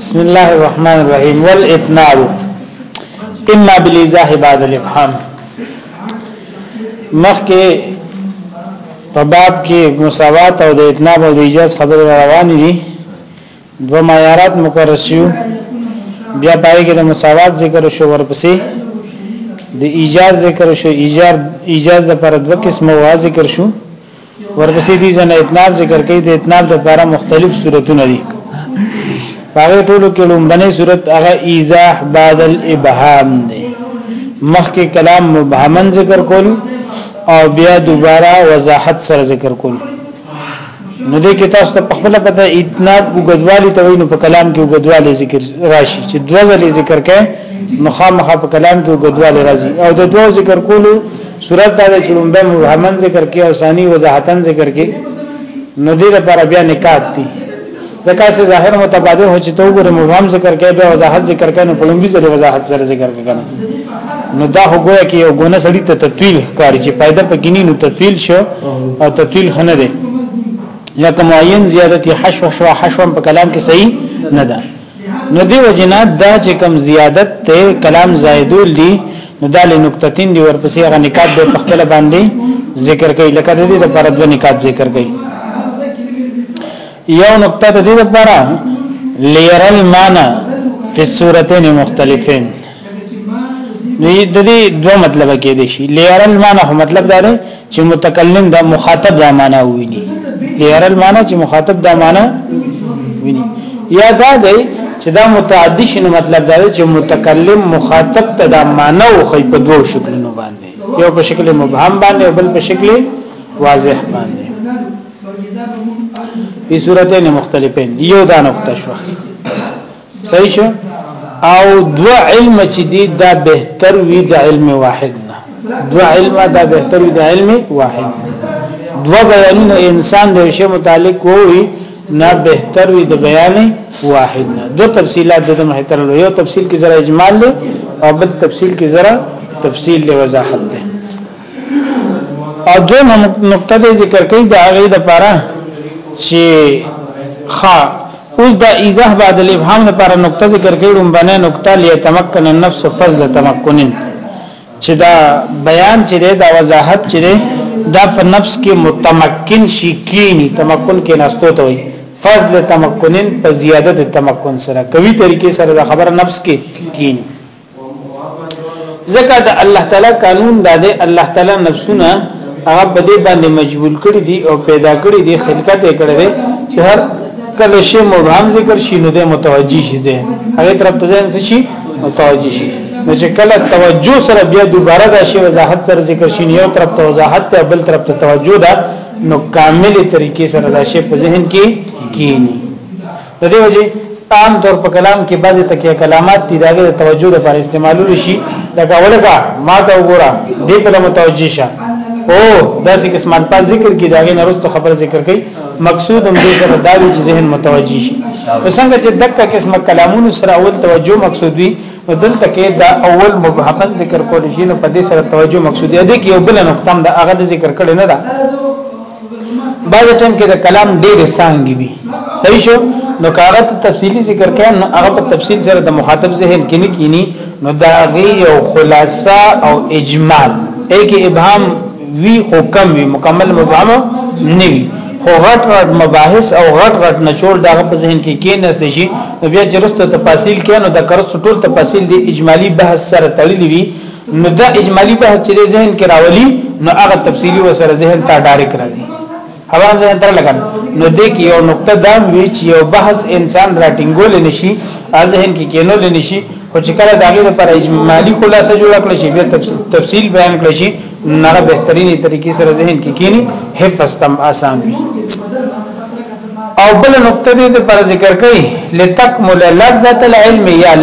بسم الله الرحمن الرحيم والابنار اما بالازاح بعد الابهام مخکې په باب کې مساوات او د اتناب او د ایجاز خبره روانې دي دو معیارات مقرر شو بیا پای کې د مساوات ذکر شو ورپسې د ایجاز ذکر شو ایجاز ایجاز د پر دوه قسمه وا ذکر شو ورپسې دي ځنه اتناب ذکر کوي د اتناب د لپاره مختلف صورتونه دي هغه ټولو کې لومبنه صورت هغه ایزاح بعد الابهام دی مخکې کلام مبهمن ذکر کول او بیا دوباره وضاحت سره ذکر کول نو دې کې تاسو ته په خپل پته اتناب وګدوالي ته وینو په کلام کې وګدوالي ذکر راشي چې دوه ځلې ذکر کړي نو خامخا په کلام کې وګدوالي راځي او د دوه ذکر کولو صورت دا چې لومبه مبهمن ذکر کې او ثاني وضاحتن ذکر کې نو دې لپاره بیا نکات دي ځکه چې ظاهر متبادل هو چې تو ګره مبهم ذکر کې به وضاحت ذکر کې نو په لومبي ځله وضاحت سره ذکر کې کنه نو دا هو ګویا کې یو ګونه سړی ته تطویل کاری چې پیدا پکینی نو تطویل شو او تطویل خنه دی لکه معین زیادتی حشو حشو حشو په کلام کې صحیح نه ده نو دی وجنا دا چې کم زیادت ته کلام زائدول دی نو دا له نقطتین دی ورپسې هغه نکات به خپل باندې ذکر کوي لکه د دې د پر دوه نکات ذکر کوي یو نقطه د دې لپاره لیر المانا فی الصورتین مختلفین نو د دې دوه مطلب کې دي شي لیر المعنی هو مطلب دا دی چې متکلم دا مخاطب دا معنا ویني لیر المعنی چې مخاطب دا معنا ویني یا دا دی چې دا متعدی شنو مطلب دا دی چې متکلم مخاطب ته دا معنا او خې په دوه شکلونو باندې یو په شکل مبهم باندې او بل په شکل واضح باندې په صورتونو مختلفین یو دا نقطه شوه صحیح شو او دو علم چې دی دا بهتر وي د علم واحد نه دو علم دا بهتر وي د علم واحد دو بیانونه انسان د شی متعلق وي نه بهتر وي د بیان واحد نه دو تفصيلات د محتر له یو تفصيل کې زره اجمال دی او بل تفصيل کې زره تفصيل له وضاحت دی او دویم نقطه د ذکر کوي د هغه د پاره چې خا اوس د ایزه بعد الابهام د پاره نقطه ذکر کوي روم باندې نقطه لیتمکن النفس فضل تمکنن چې دا بیان چې دا وضاحت چې دا په نفس کې متمکن شي کینی تمکن کې نستو ته وي فضل تمکنن په زیادت تمکن سره کوي طریقې سره د خبر نفس کې کینی ځکه د الله تعالی قانون دا دی الله تعالی نفسونه هغه په دې باندې مجبور کړی دي او پیدا کړی دي خلقت یې کړی دی چې هر کله شی مبهم ذکر شي نو د متوجي شي زه هغه طرف ته ځین شي متوجي شي نو چې کله توجه سره بیا دوباره دا شی وضاحت سره ذکر شي یو طرف ته وضاحت ته بل طرف ته توجه ده نو کامل طریقې سره دا شی په ذهن کې کینی د دې وجه عام طور په کلام کې بعضی تکیه کلامات دي داغه توجه لپاره استعمالول شي لکه ولګه ما ته وګوره دې په متوجه شه او داسې قسم الفاظ ذکر کې داغه نرسته خبر ذکر کړي مقصود هم دې سره دا چې ذهن متوجه شي څنګه چې دغه قسم کلامونو سره اول توجه مقصود وي نو دلته کې دا اول مبهمن ذکر کول شي نو په دې سره توجه مقصود دی کې یو بل نقطه د هغه ذکر کړي نه ده بعض ټیم کې د کلام ډېر سانګي وي صحیح شو نو کاغه تفصیلی ذکر کړي نو هغه په تفصیل سره د مخاطب ذهن کې نه کینی نو دا غي او خلاصه او اجمال ایک ابهام وی خو کم وی مکمل مبهم نه وی خو غټ غټ مباحث او غټ غټ نچول دا په ذهن کې کې نه ستې شي نو بیا چرسته تفاصیل کې نو د کرس ټول تفاصیل دی اجمالی بحث سره تړلی وی نو دا اجمالی بحث چې ذهن کې راولي نو هغه تفصیلی وسره ذهن ته ډایرک راځي هغه ذهن تر لګن نو دې کې یو نقطه دا وی چې یو بحث انسان راټینګول نشي ذهن کې کینول نشي خو چې کله دا غیر پر اجمالی خلاصه جوړ کړی شي بیا تفصیل بیان کړی شي نه بهترینی طریقې سره ذهن کې کینی حفظ تم آسان وي او بل نقطه دې د پر ذکر کوي لتکمل لذت العلم یا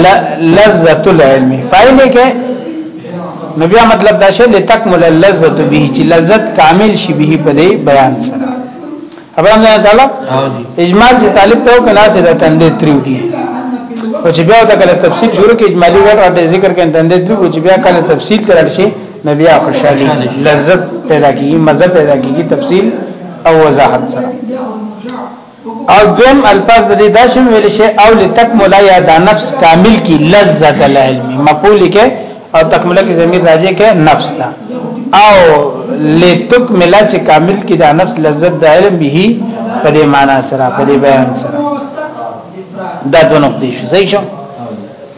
لذت العلم فاعل کې نو بیا مطلب دا شی لتکمل لذت به چې لذت کامل شي به په دې بیان سره خبره نه تعالی اجمال چې طالب ته کلا سره تندې تریو کی او چې بیا د کله تفصیل شروع کې اجمالی ور ذکر کې تندې تریو چې بیا کله تفصیل کړل شي نو بیا خوشحالي لذت پیدا کیږي مزه پیدا کیږي تفصیل او وضاحت سره او دویم الفاظ د دې داشم ویل شي او لتکمل یا دا نفس کامل کی لذت العلم مقول کې او تکمله کې ضمیر راځي کې نفس دا او لتکمل چې کامل کی دا نفس لذت د علم به په دې معنا سره په دې بیان سره دا دوه نقطې شي صحیح شو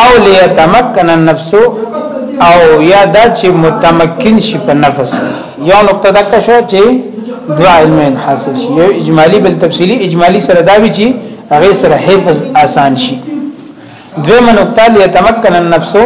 او ليتمكن النفس او یا دا چې متمکن شي په نفس یو نقطه دا کښو چې دوا علمین حاصل شي یو اجمالی بل تفصیلی اجمالی سره دا وی چې هغه سره حفظ آسان شي دویمه نقطه ليتمكن النفس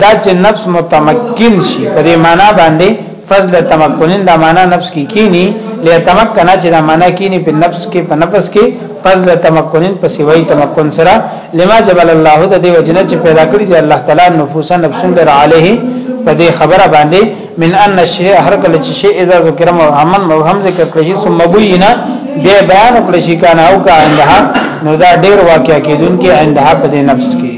دا چې نفس متمکن شي په دې معنی باندې فضل تمکنین دا معنا نفس کې کی کینی لتمکن چې دا معنا کینی په نفس کې په نفس کې فضل تمکنین په سیوی تمکن سره لما جبل الله د دې وجنه چې پیدا کړی دی الله تعالی نفوسا نفسن در علیه په دې خبره باندې من ان الشیء هر کله چې شی اذا ذکر محمد موهم ذکر کړی ثم بوینا دې بیان کړی شي کنه او کا انده نو دا ډیر واقعیا کیدون کې انده په دې نفس کې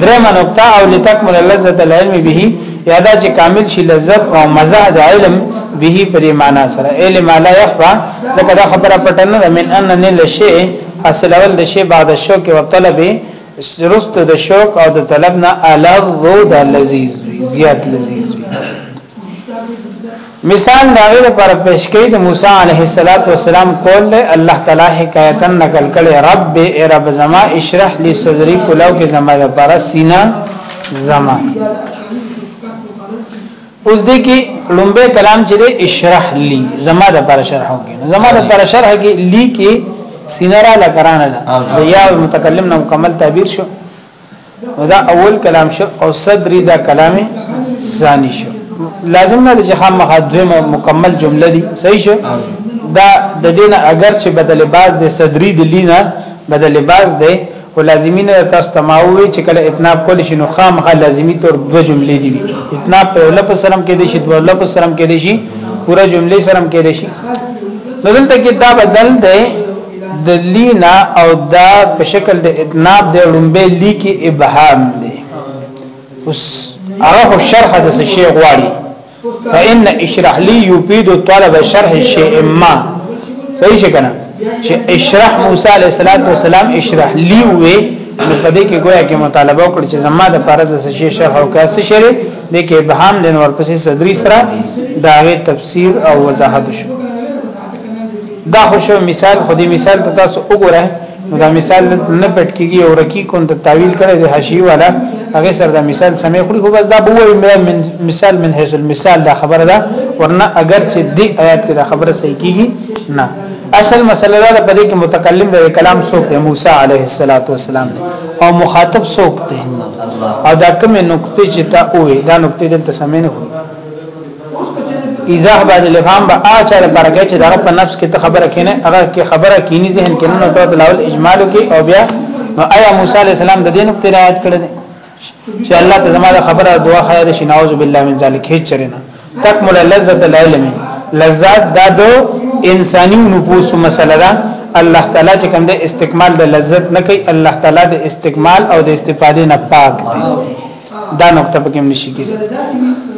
درېمه نقطه او لتکمل لذت العلم به یادا چې کامل شي لذت او مزه د علم به په دې معنی سره علم لا يخفى ځکه دا خبره پټه نه ده من ان نه لشي حاصل اول د شی بعد شوق او طلب رست د شوق او د طلب نه الذ د لذيذ زیات لذيذ مثال د هغه لپاره پیش کړي د موسی علیه السلام قول له الله تعالی حکایتا نقل کړي رب ای رب زما اشرح لي صدري کلاو کې زما لپاره سینا زما اوس دې کې لومبه کلام چې دې اشرح لي زما لپاره شرح وکړي زما لپاره شرح کې لي کې سینا را لګرانه ده یا متکلم نه مکمل تعبیر شو نو دا اول کلام شو او صدری دا کلام ثانی شو لازم نه چې خام مخدمه مکمل جمله دي صحیح شو دا د دین اگر چې بدل باز د صدری د لینا بدل باز دی او لازمی نه تاسو تماوي چې کله اتناب کول شي نو خامخا لازمی تور دو جملې دي اتناب په اول په سلام کې دي شي په اول په سلام کې دي شي پورا جملې سلام کې دي شي نو دلته کې دا بدل دی د لینا او دا په شکل د اتناب د لومبه لیکي ابهام دی اوس هغه شرح د شی غواړي فإن اشرح لي يفيد طلب شرح شيء ما صحیح شکنه چې اشرح موسی عليه السلام اشرح لي وي نو په دې کې گویا کې مطالبه وکړ چې زما د پاره د شی شرح او کاسه شری د کې ابهام لنور پسې صدري سره داغه تفسیر او وضاحت شو دا خو شو مثال خو دې مثال ته تاسو وګورئ نو دا مثال نه پټ کیږي او رکی کون ته تعویل کړي د حشی والا هغه سره دا مثال سمې خوري خو بس دا بو من مثال من حيث المثال دا خبره ده ورنه اگر چې دې آیات کې دا خبره صحیح کیږي نه اصل مسله دا په دې کې متکلم د کلام څوک دی موسی عليه السلام او مخاطب څوک دی او دا کومه نقطه چې تا وې دا نقطه دلته سمې نه ایزه باندې لبهام به اچا لپاره کې چې دغه په نفس کې ته خبره کینې هغه کې خبره کینی ذهن کې نه ته دلاول اجمال کې او بیا نو آیا موسی علی السلام د دین په رعایت کړل چې الله ته زموږ خبره دعا خیر شي نعوذ بالله من ذلک هیڅ چرنه تکمل لذت العلم لذت دا دو انساني نفوس مسله ده الله تعالی چې کوم د استکمال د لذت نه کوي الله تعالی د استکمال او د استفادې نه پاک دی دا نقطه پکې نشي کېږي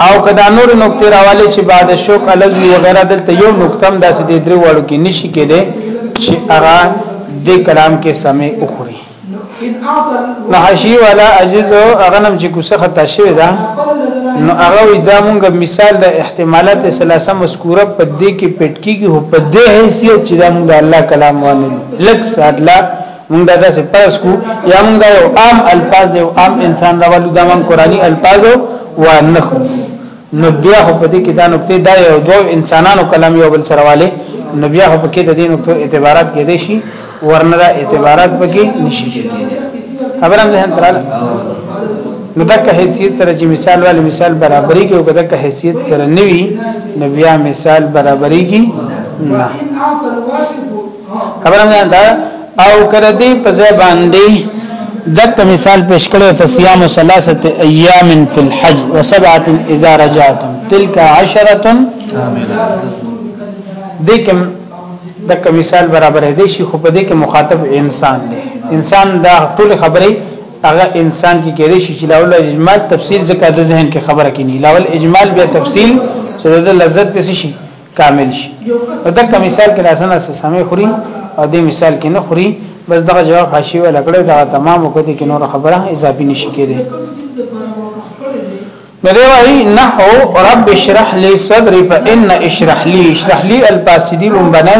او کدا نور نقطه راواله چې بعد شوق الزوی وغیرہ دلته یو نقطه هم داسې د درې وړو کې نشي کېده چې هغه د کلام کې سمې اخري نو حشی والا عزیز او اغنم چې کوسه خطا شوی دا نو هغه دا مونږ مثال د احتمالات ثلاثه مذکوره په دې کې پټکی کې هو په دې حیثیت چې دا مونږ الله کلام وانه لک ساتلا مونږ دا داسې پرس کو یا مونږ دا یو عام الفاظ یو عام انسان راولو دا مونږ قرآني الفاظ و نه خو نو بیا خو په دې کې دا نقطې دا یو دو انسانانو کلام یو بل سره والے نو بیا خو په کې د دې نقطو اعتبارات کې دي شي ورنه دا اعتبارات پکې نشي کېږي خبرم ذهن تراله نو دغه حیثیت سره چې مثال والے مثال برابرۍ کې او دغه حیثیت سره نوي نو بیا مثال برابرۍ کې نه خبره مې ده او کړه دې په ځای باندې دغه مثال پیش کړو فصيام ثلاثه ايام في الحج وسبعه اذا رجعتم تلك عشره كامله دکم دغه مثال برابر دی شي خو په دې کې مخاطب انسان دی انسان دا ټول خبرې هغه انسان کې کېدې شي چې لاول اجمال تفصیل ځکه د ذهن کې خبره کینی لاول اجمال بیا تفصیل چې د لذت پسې شي کامل شي نو دا کوم مثال کې لاسنه سمې خوري او دې مثال کې نه خوري بس دغه جواب حاشیه ولا کړی دا تمام وکړي کې نور خبره اضافي نشي کېدی نو دی وایي نحو رب اشرح لي صدري فان اشرح لي اشرح لي الفاسدي لمبنه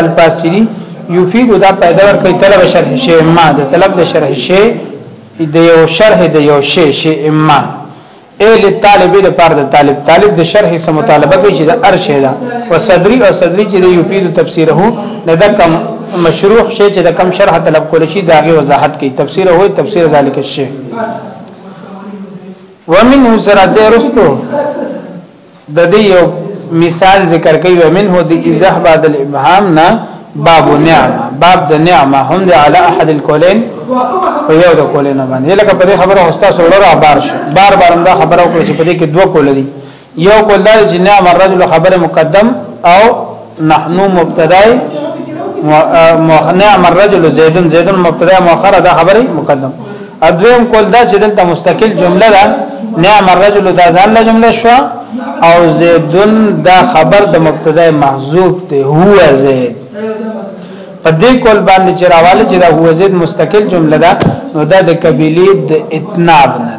الفاسدي يفيد دا پیدا ور کوي طلب شرح شي ما د طلب د شرح شي د یو شرح د یو شی شی اما اې لطالب د پاره د طالب طالب د شرح سم مطالبه کوي چې د ارشه ده او صدري او صدري چې د یفید تفسیره نه د کم مشروح شي چې د کم شرح طلب کول شي داغه وضاحت کوي تفسیر هو تفسیر ذالک الشی ومنه سره درستو د دې یو مثال ذکر کوي ومنه د ازح بعد الابهام نه باب نعمه باب د نعمه هم د علی احد الکولین په یو د کولین باندې لکه په دې خبره هوستا سره را بار شو بار بار دا خبره وکړه چې په دې کې دوه کول دي یو کول دا چې نعمه الرجل خبره مقدم او نحنو مبتدا نعم الرجل زید زید مبتدا مؤخر دا خبره مقدم ادویم کول دا چې دلته مستقل جمله ده نعم الرجل دا ځان له جمله شو او زید دا خبر د مبتدا محذوف ته هو زید په دې کول باندې چې راواله چې دا هو زید مستقل جمله ده نو دا د قبیله د اتناب نه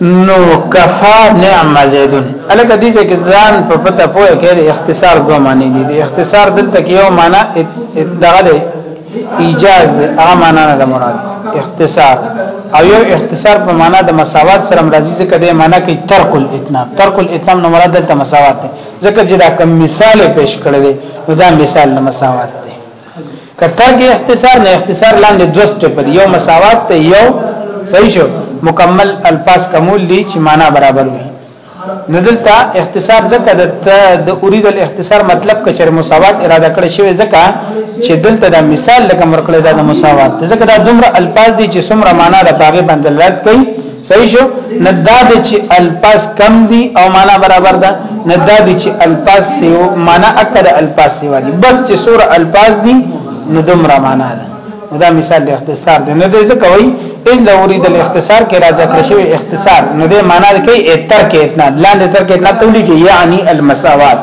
نو کفا نعم زیدون الکه دې چې ځان په پته پوهه کې اختصار دوه معنی دي د اختصار دلته کې یو معنی دغه دی ایجاز دی هغه معنی نه مراد اختصار او یو اختصار په معنی د مساوات سره مرضی ځکه د معنی کې ترک الاتنام ترک الاتنام نه مراد دلته مساوات دی ځکه چې دا کم مثال پیش کړی دی دا مثال نه مساوات که ترک اختصار نه اختصار لاندې دوه سټپ دی یو مساوات ته یو صحیح شو مکمل الفاظ کمول دي چې معنا برابر وي نو دلته اختصار ځکه د اريد الاختصار مطلب کچره مساوات اراده کړی شوی ځکه چې دلته دا مثال لکه مرکړی دا د مساوات ځکه دا دومره الفاظ دي چې څومره معنا د پاغه باندې لرت کوي صحیح شو نه دا د چې الفاظ کم دي او معنا برابر ده نه دا د چې الفاظ سیو معنا اکد الفاظ سیو دي بس چې سور الفاظ دي نو دومره معنا ده دا مثال د اختصار دی نه دې څه کوي الا اريد الاختصار کې راځه کړی شوی اختصار نو دې معنا کوي اتر کې اتنا لاندې تر کې اتنا تولی کې یعنی المساوات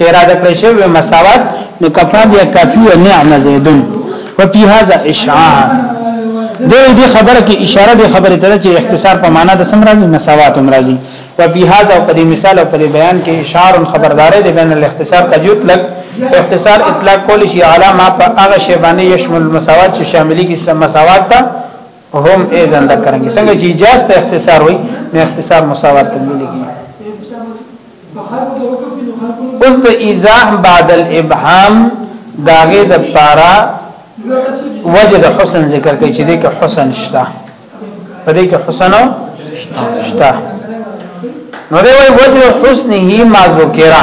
اراده کړی شی و مساوات نو کفا بیا کافی و نعم زیدون و پی هذا اشعاع دې دې خبره کې اشاره دې خبره ته چې اختصار په معنا د سم راځي مساوات هم راځي و فی هذا او قدی مثال او قدی بیان کې اشار خبردارې دې بین الاختصار کا جوت لګ اختصار اطلاق کول شي علامه په هغه شی باندې یشمل مساوات چې شاملې کې سم مساوات ته هم اذن د کرنګي څنګه چې اجاز ته اختصار وي نو اختصار مساوات ته مليږي اوس د ایزاح بعد الابهام داغه د پارا وجه د حسن ذکر کوي چې دې کې حسن شته په دې کې حسن شته نو دی وای وجه حسن هی ما ذکرہ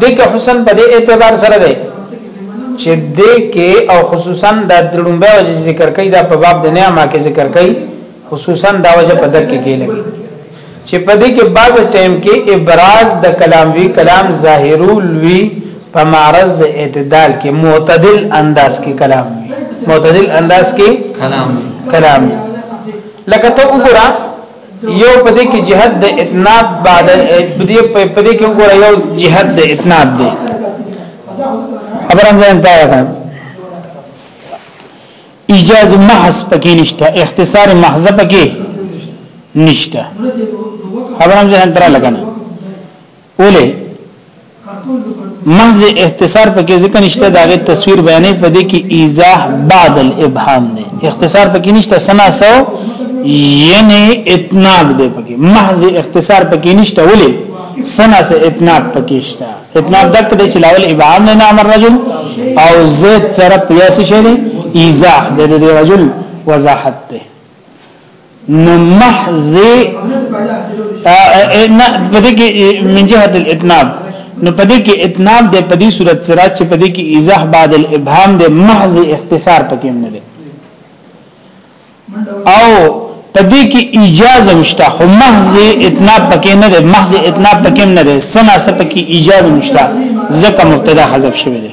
دې کې حسن په دې اعتبار سره دی چې دې کې او خصوصا د دړمبه وجه ذکر کوي دا په باب د نعمه کې ذکر کوي خصوصا دا وجه په دک کې لګي چې په دې کې بعض ټیم کې ابراز د کلام وی کلام ظاهرول وی په معرض د اعتدال کې معتدل انداز کې کلام وی معتدل انداز کې کلام کلام لکه ته وګوره یو په دې کې جهاد د اتناب بعد په دې په دې کې وګوره یو جهاد د اتناب دی خبرم ځان ته راغله ایجاز محض پکې نشته اختصار محض پکې نشته خبرم ځان ته راغله ولې محض اختصار پکې ځکه نشته داغه تصویر بیانې په دې کې ایزاح بعد الابهام دی اختصار پکې نشته سنا سو یعنی اتناب دی پکې محض اختصار پکې نشته ولې سنا سه اتناب پکې شته اتناب دک دی چې لاول ابهام نه نام الرجل او زید سره پیاسي شری ایزاح د دې رجل وضاحت ده نو محض نه پدې کې من جهه الاتناب نو پدې کې اتناب د پدې صورت سره چې پدې کې ایزه بعد الابهام د محض اختصار پکې نه دی او پدې کې اجازه مشته خو محض اتناب پکې نه دی محض اتناب پکې نه دی سنا سپکې اجازه مشته ځکه مبتدا حذف شوی دی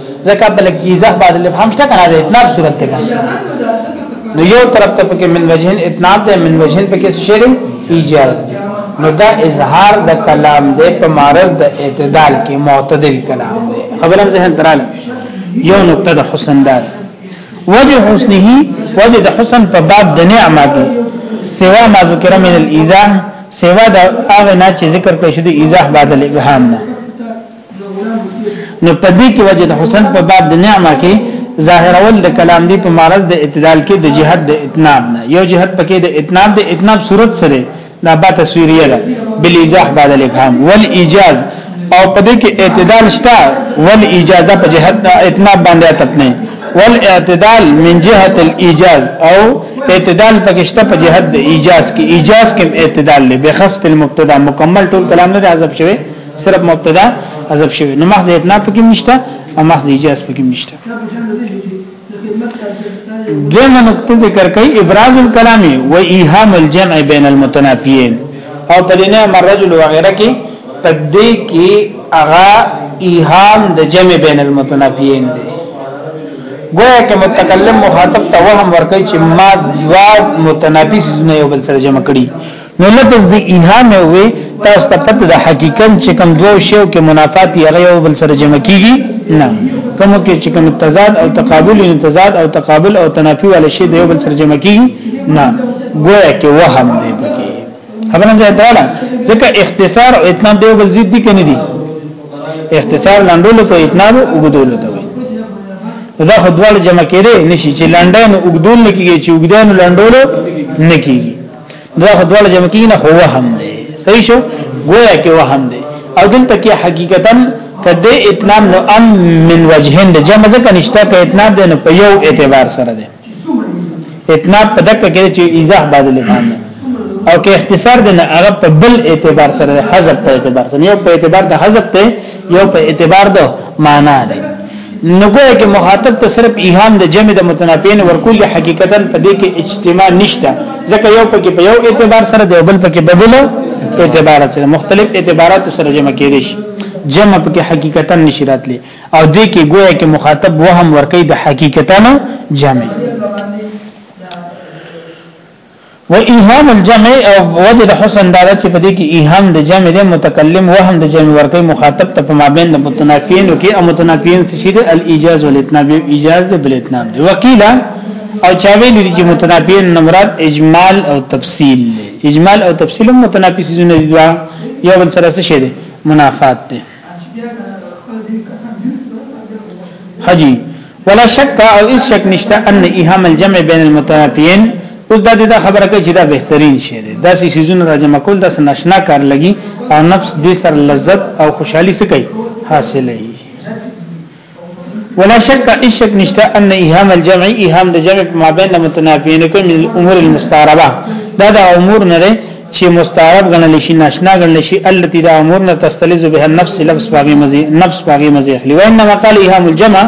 ځکه بل کیزه بعد الابهام شته کنه د اتناب صورت ته نو یو طرف ته پکې من وجهن اتناب ده من وجهن پکې څه شی ایجاز ده نو دا اظهار د کلام ده په معرض د اعتدال کې معتدل کلام ده خبرم ذهن درال یو نقطه د حسن ده وجه حسنه وجه د حسن په باب د نعمت سوا ما ذکر من الاذان سوا د هغه نه چې ذکر کړی شو د ایزاح بعد الابهام نه نو په دې کې وجه د حسن په باب د نعمه کې ظاهرول د کلام دی په معرض د اعتدال کې د جهاد د اتناب نه یو جهاد پکې د اتناب د اتناب صورت سره دا با تصویریه ده بل ایزاح بعد الابهام ول ایجاز او په دې کې اعتدال شته ول ایجاز په جهاد د اتناب باندې اتپ نه ول اعتدال من جهه الايجاز او اعتدال پکشته په جهاد د ایجاز کې ایجاز کې اعتدال لې بخصف المبتدا مکمل ټول کلام نه عذاب شوی صرف مبتدا حذف شوی نو محض اتنا پکې نشته او محض ایجاز پکې نشته دویمه نقطه ذکر کوي ابراز الكلام و ایهام الجمع بین المتنافیین او په دې نه مرجل وغیرہ کې پدې کې اغا ایهام د جمع بین المتنافیین دی گویا کې متکلم مخاطب ته وهم ورکړي چې ما دوا متنافی سونه یو بل سره جمع کړي نو لفظ دی ایهام وی تاسو ته پته د حقیقت چې کوم دوه شیو کې منافات یې هغه یو بل سره جمع کیږي نه کوم کې چې کوم تضاد او تقابل یې تضاد او تقابل او تنافي ولا شی د یو بل سره جمع کیږي نه گویا کې وهم دی پکې خبره ده دا ځکه اختصار او اتناب دی بل ضد دي کني دي اختصار لاندولو ته اتناب وګدولو ته دا خو دوال جمع کړي نشي چې لاندې نو وګدول نه کیږي چې وګدان لاندولو نه کیږي دا خو ډول جمع کې نه خو وهم دی صحیح شو گویا کې وهم دی او دلته کې حقیقتا کده اتنام نو ام من وجهین د جمع ځکه نشته ک اتنام دی نو په یو اعتبار سره دی اتناب په دک کې چې ایزاح بعد لفام او کې اختصار دی نه هغه په بل اعتبار سره حذف په اعتبار سره یو په اعتبار د حذف ته یو په اعتبار دو معنا ده نګویا کې مخاطب ته صرف ایهام د جمع د متنافین ورکول حقیقتا په دې کې اجتماع نشته ځکه یو پکې په یو اعتبار سره دی بل پکې په بل اعتبار سره مختلف اعتبارات سره جمع کېږي شي جمع پکې حقیقتا نشی راتلی او دې کې گویا کې مخاطب وهم ورکې د حقیقتا جمع و ایهام الجمع او وجه د حسن دا چې په دې کې ایهام د جمع د متکلم وهم د جمع ورکې مخاطب ته په مابین د متنافین او کې متنافین څه شي د الاجاز والاتناب اجاز د بلتناب دی وکیلا او چاویل دي چې متنافین مراد اجمال او تفصیل دی اجمال او تفصیل متنافسیونه دي یو بل سره څه شي منافات دي حجی ولا شک او اس شک نشته ان ایهام الجمع بین المتنافیین اوس دا د خبره کوي چې دا بهترین شی دی دا سې سيزونه را جمع کول دا نشنا کار لګي او نفس دې سر لذت او خوشحالي سکي حاصلې ولا شک هیڅ شک نشته ان ایهام الجمع ایهام د جمع ما بین متنافیین کوم من الامور المستعربه دا د امور نه لري چې مستعرب غنل شي ناشنا غنل شي التي د امور نه تستلذ به النفس لفظ باغی مزي نفس باغی مزي اخلي وانما قال ایهام الجمع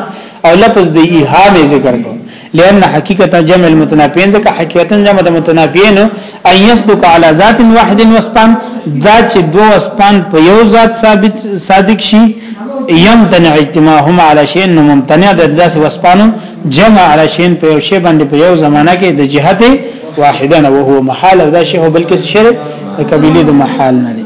او لفظ د ایهام ذکر کو لأن حقیقتا جمع المتنافین ځکه حقیقتا جمع د متنافین ان یصدق علی ذات واحد وسپان دا چې دو وسپان په یو ذات ثابت صادق شي یمتنع اجتماعهم علی شیء ممتنع د داس وسپانو جمع علی شیء په یو شی باندې په یو زمانہ کې د جهت واحدن وهو محال او دا شی هو بلکې شرک د قبیله د محال نه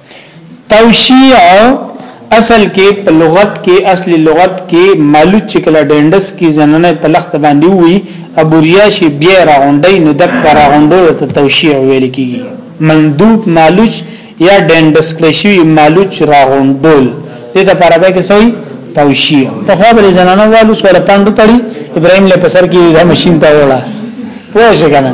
توشیع اصل کې په لغت کې اصلي لغت کې مالوت چې کله ډندس کې زنانه په لخت باندې وي ابو ریاشي بیا راغونډي نو د راغونډو ته توشیع ویل کیږي مندوب مالوچ یا ډندس کړی شوی مالوچ راغونډول دې ته پر به کې سوی توشیع په خو به زنانه والو سره پاندو تړي ابراهيم له پسر کې د ماشين ته وړه پوه شي کنه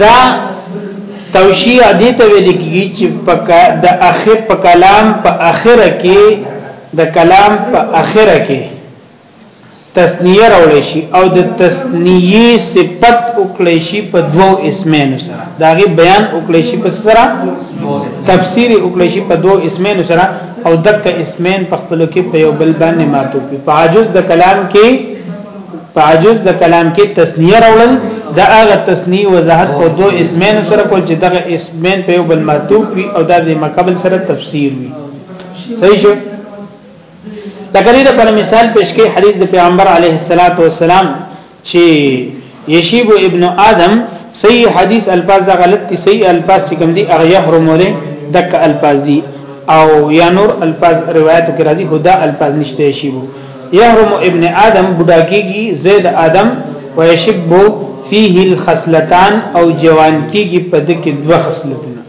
دا توشیع دې ته ویل کیږي چې د اخر په کلام په اخره کې د کلام په اخره کې تسنیه راولې شي او د تسنیه صفت وکړې شي په دوو اسمینو سره داغه بیان وکړې شي په سره تفسیر وکړې شي په دوو اسمینو سره او دک اسمین په خپل کې په یو بل باندې ماتو په عاجز د کلام کې په عجز د کلام کې تسنیه راوړل د هغه تسنیه وضاحت په دو اسمین سره کول چې دغه اسمین په یو بل مرتوب وي او د مقابل سره تفسیر وي صحیح شو تقریر پر مثال پیش کې حدیث د پیغمبر علیه الصلاۃ والسلام چې یشیب ابن آدم صحیح حدیث الفاظ دا غلط دي صحیح الفاظ چې کوم دي هغه يحرم له دک الفاظ دي او یا نور الفاظ روایت کې راځي هدا الفاظ نشته شی وو يهرم ابن آدم بډا کیږي زید آدم ويشب فيه الخصلتان او جوان کیږي په د کې دوه خصلتونه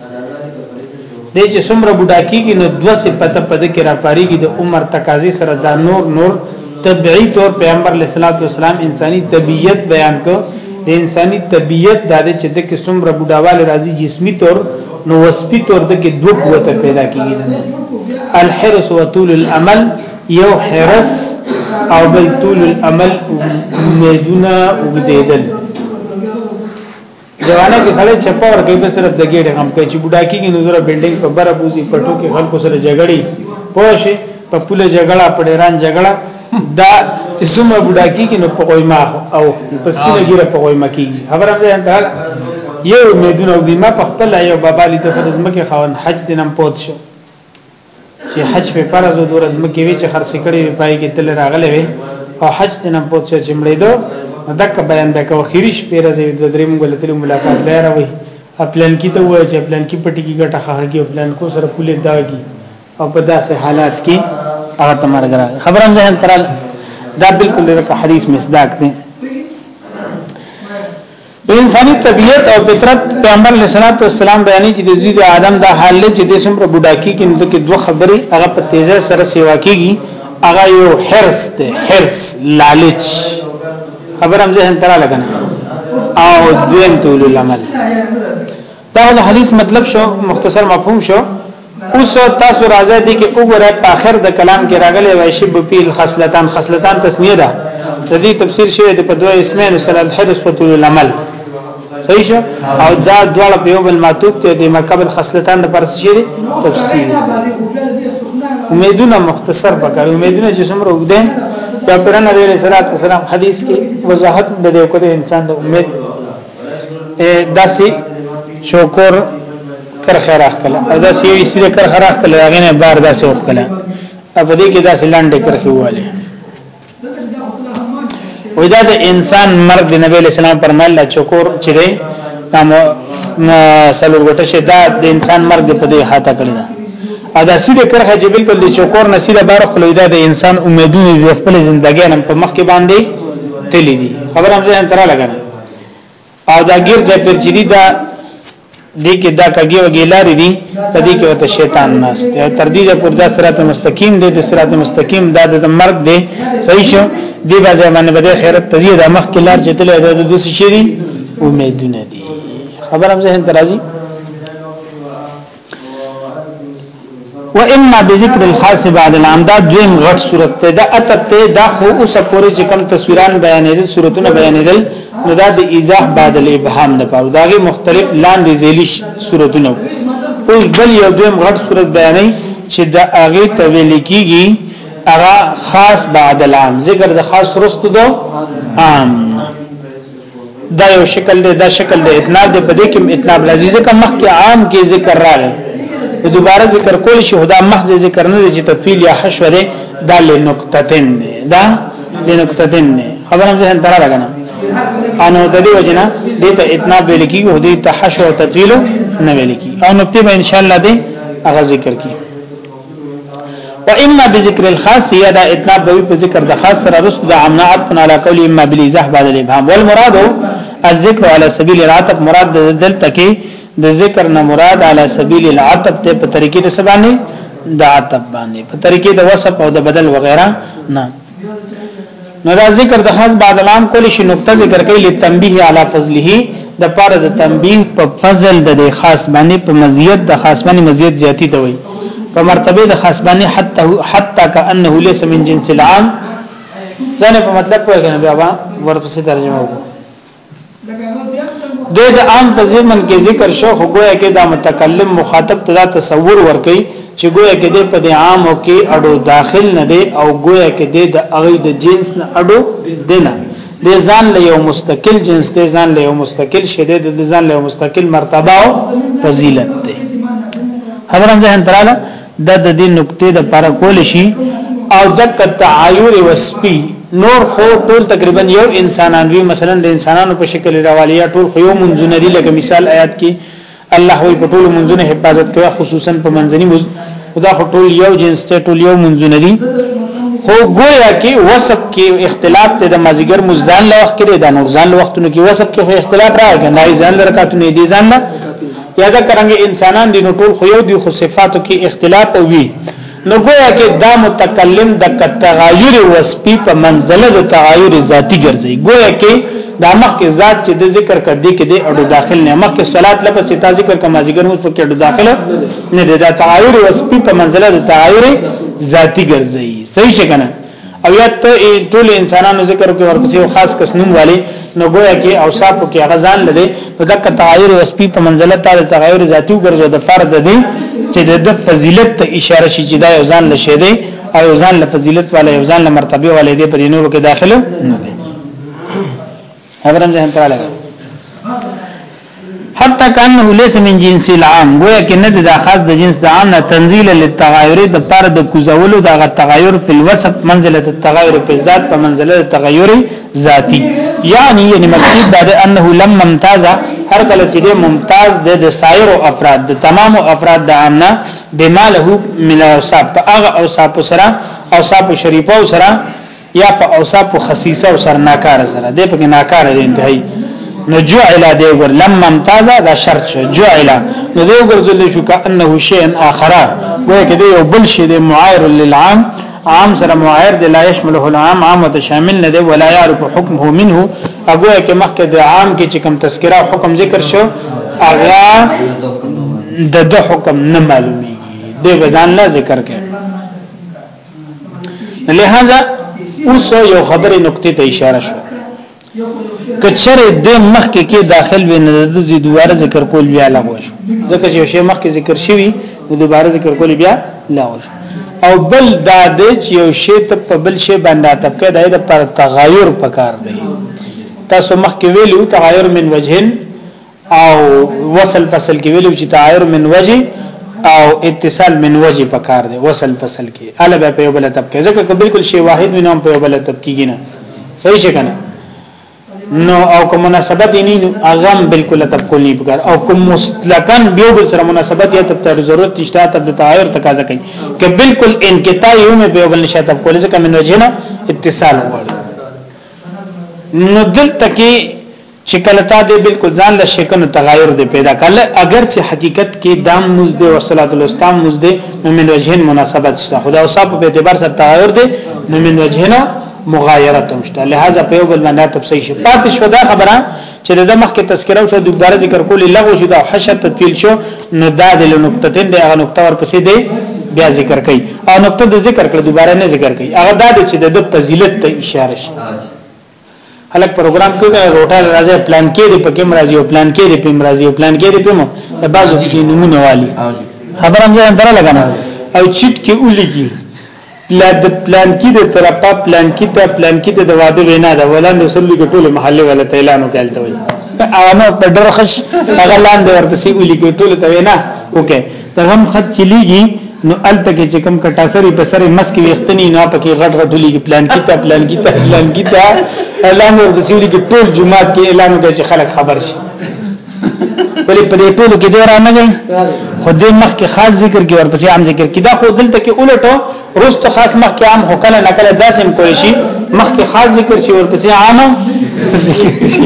د چې څومره بډا کیږي نو دوه صفته په د کې را پاریږي د عمر تقاضي سره دا نور نور طبيعي طور پیغمبر علیه الصلاۃ والسلام انساني طبيعت بیان کو د انساني طبيعت د دې چې د کې څومره بډاواله راځي جسمي طور نو وسپي طور د کې دوه قوت پیدا کیږي الحرس وطول الامل یو حرس او بل طول العمل امیدونه وګدیدل ځوانه کې سره چپا ور کوي بس صرف د ګډه هم کوي چې بډا کې نو زره بلډینګ په بره بوزي پټو کې خلکو سره جګړې پوښي په پوله جګړه په ډیران جګړه دا چې سمه بډا کې نو په کوی ما او پس کې ګیره په کوی ما کې خبره ده انتهال یو امیدونه او بیمه په خپل یو بابا لیدو خدمت کې خاون حج دینم پوت شو چې حج په فرض او درز مکه وی چې خرڅ کړي وی پای کې تل راغلي وی او حج ته نه پوهچ چې مړې دو دک بیان د کو خریش پیر زې د دریم غلطلو ملاقات لاره وی خپلن کی ته وای چې خپلن کی پټی کی ګټه خاږي خپلن کو سره پولیس داږي او په داسې حالات کې هغه تمرګ راغی خبرم ځان ترال دا بالکل د حدیث مصداق دی د انساني طبيعت او فطرت پیغمبر علیه الصلاۃ والسلام بیانې چې د زوی د آدم د حال چې د سم پر بډا کې کې نو کې دوه خبرې هغه په تیزه سره سیوا کیږي هغه یو حرس ته حرس لالچ خبرم ذهن ترا لګنه او دویم تول العمل دا د حدیث مطلب شو مختصر مفهوم شو اوس تاسو راځي دي کې وګورئ په اخر د کلام کې راغلي وای شی په پیل خصلتان خصلتان تسنیه ده د دې تفسیر شوی د په دوه اسمین سره الحرص و طول العمل صحیح شو او دا دواړه په یو بل معتوب ته د مکبل خصلتان د پرس شری تفسیر امیدونه مختصر پکاره امیدونه چې څومره وګدې دا پرنه ویل سره حدیث کې وضاحت د دې کو د انسان د امید داسې شوکور کرخه راخله او داسې یو سیده کرخه راخله هغه نه بار داسې وکړه په دې کې داسې لاندې کرخه واله وې دا د انسان مرګ د نبی له سلام پر مله چکور چې دی نام سلور غټه شه دا د انسان مرګ په دې حاته کړی دا او دا سیده کرخه چې بالکل د چکور نه سیده بار خلو دا د انسان امیدونه د خپل ژوندګی نن په مخ کې باندې تللی دي خبر هم ځان ترا لګنه او دا غیر ځای پر جدي دا دې کې دا کګي وګیلارې دي ته دې کې وته شیطان ناس ته تر دې پر دا صراط مستقیم دې د صراط مستقیم دا د مرګ دې صحیح شو دې باندې باندې به خیرت تزیه د مخ کې لار چتلې دا د دې شری امیدونه دي خبر هم ذهن ترازی واما بذكر الخاص بعد العام دا دویم غټ صورت ته دا اتته دا خو اوس پورې چې کم تصویران بیانېدل صورتونه بیانېدل نو دا د ایزاح بعد الابهام نه پاره داغه مختلف لاندې ذیلی صورتونه اوس بل یو دویم غټ صورت بیانې چې دا هغه ته ویل کیږي هغه خاص بعد العام ذکر د خاص رستو دو عام دا یو شکل دی دا شکل دی اتناب دی په دې کې اتناب لذي ځکه مخکې عام کې ذکر راغی د دوباره ذکر کول شي خدا محض ذکر نه دی چې تطویل یا حشو دی دا لنقطتين دی دا لنقطتين دی خبر هم ځین تر لګنه انو د دې وجنه دې ته اتناب ویل کیږي او دې ته حشو او تطویل نه ویل کیږي او نو په ان شاء الله دې هغه ذکر کیږي و اما بذکر الخاص یا دا اطلاق به په ذکر د خاص سره رسو د عامه عطف علی قول اما بالازاح بعد الابهام والمراد الذکر علی سبیل العطف مراد د دلته کې د ذکر نه مراد علی سبیل العطف ته په طریقې د سبانه د عطف باندې په طریقې د وصف او د بدل وغیرہ نه نو دا ذکر د خاص بعد العام کول شي نقطه ذکر کوي لتنبيه على فضله د پاره د تنبيه په فضل د خاص باندې په مزیت د خاص باندې مزیت زیاتی ته وي په مرتبه د خاص باندې حتی حتی کانه ليس من جنس العام ځنه په مطلب پوهه کنه بیا ورپسې ترجمه وکړو د د عام په ضمن کې ذکر شو خو گویا کې دا متکلم مخاطب ته دا تصور ورکي چې گویا کې د په د عامو کې اډو داخل نه دی او گویا کې د د اغي د جنس نه اډو دینه د ځان له یو مستقل جنس د ځان له یو مستقل شیده د ځان له یو مستقل مرتبه او فضیلت دی حضرت ځان تراله دا د دې نقطې د پر کول شي او دک تعایر وسپی نور خو ټول تقریبا یو انسانان وی مثلا د انسانانو په شکل راوالی یا ټول خو یو منځونه دی لکه مثال آیات کې الله وی په ټول منځونه حفاظت کوي خصوصا په منځنی مز خدا خو ټول یو جنس ته ټول یو منځونه دي خو ګویا کې وسب کې اختلاف ته د مازیګر مزان له وخت کې د نور ځان له وختونو کې وسب کې اختلاف راغی نه ځان لرکاتونه دي ځان نه یا دا کرنګ انسانان دي نو ټول خو یو دي خو صفاتو کې اختلاف وي نو ګویا کې دا متکلم د تغایر وسپی په منزله د تغایر ذاتی ګرځي ګویا کې دا مخ کې ذات چې د ذکر کړي کې د اډو داخل نه مخ کې صلات لپس چې تا ذکر کما ذکر مو په کې اډو داخل نه د تغایر وسپی په منزله د تغایر ذاتی ګرځي صحیح څنګه او یا ته ټول انسانانو ذکر کې ورپسې او خاص کس نوم والي نو گویا کې اوصاف کې غزان لدی نو دغه تغیر وسپی په منزله تعالی تغیر ذاتی وګرځو د فرد دی چې د فضیلت ته اشاره شي چې دا یو ځان لشه دی او یو ځان له فضیلت والا یو ځان له مرتبه والا دی په نورو کې داخله نه دی خبرم ځه تر لګا حتی کانه ليس من جنس العام گویا کې نه د خاص د جنس د عام نه تنزيل للتغاير د پر د کوزولو د تغاير په الوسط منزله التغاير په ذات په منزله التغاير ذاتی یعنی یعنی مقصود دا ده انه لم ممتاز هر کله چې د ممتاز د سایر او افراد د تمام افراد د عام نه بماله من اوصاف هغه اوصاف سره اوصاف شریفه سره یا په اوصاف خصیصه او سر ناکار سره دی په ناکار دی انتهایی نو جعل دی ګور لما امتاز دا شرط شو جعل نو دی ګور ذل شو کانه شیء اخر وای کده یو بل شی دی معایر للعام عام سره معایر دی لا یشمله العام عام ته شامل نه دی ولا يعرف حکمه منه هغه کې مخکې د عام کې چې کوم تذکرہ حکم ذکر شو هغه د د حکم نه معلومي دی ځان لا ذکر کړي لہذا اوس یو خبرې نقطې ته اشاره شو کچره د مخ کې کې داخل وي نه د زی دوباره ذکر کول بیا لغوه شو ځکه چې شی مخ کې ذکر شوی نو دوباره ذکر کول بیا لغوه شو او بل دا د چې یو شی ته په بل شی باندې تبکه د پر تغایر پکار دی تاسو مخ کې ویلو تغایر من وجهن او وصل فصل کې ویلو چې تعایر من وجه او اتصال من وجه پکار دی وصل فصل کې الګ په یو بل تب کې ځکه که بالکل شی واحد وینم په یو بل تب کېږي نه صحیح شي کنه نو او کوم مناسبت نه نو اغم بالکل تب کول نه پکار او کوم مستلقن به بل سره مناسبت یا تب ته ضرورت نشته تب د تعایر تقاضا کوي که بالکل انقطاع یو نه به بل نشته تب کول ځکه من وجه نه اتصال نو دلته کې چې کله تا دې بالکل ځان له شکنو تغایر دې پیدا کړل اگر چې حقیقت کې دام مزد او صلات الاستام مزد مومن وجهین مناسبت شته خدا او صاحب په اعتبار سره تغایر دې مومن وجهین مغایرت هم شته لہذا په یو بل باندې تفصیل شي پاتې شو دا خبره چې د مخ کې تذکرہ شو دوباره ذکر کول لغو شو دا حشر تطویل شو نو دا د نقطتين دغه نقطه ورپسې دی بیا ذکر کړي او نقطه د ذکر کړه دوباره نه ذکر کړي هغه دا چې د فضیلت ته اشاره شي هلک پروګرام کې دا روټه راځي پلان کې دی په کوم راځي او پلان کې دی په راځي او پلان کې دی په مو دا بازو کې نمونه والی خبر هم ځان دره لګنه او چیت کې اولیږي لا د پلان کې د ترپا پلان کې د پلان کې د واده وینا دا ولاند وسلو کې ټول محله ولا اعلان وکړته وي هغه په ډرخش هغه لاندې ورته سی اولیږي ټول ته وینا اوکه okay. دغم خط چې لیږي نو الته کې چې کم کټاسري په سره مس کې وختنی نه پکې غټ غټ لیږي پلان کې ته پلان کې ته پلان کې ته اعلان ورسېږي کې ټول جمعات کې اعلان کوي چې خلک خبر شي ولې په دې ټول کې ډیر نه غي خو دې مخ کې خاص ذکر کې ورپسې عام ذکر کې دا خو دلته کې الټو رست خاص مخ کې عام هو کله نه کله داسم کوي شي مخ کې خاص ذکر شي ورپسې عام ذکر شي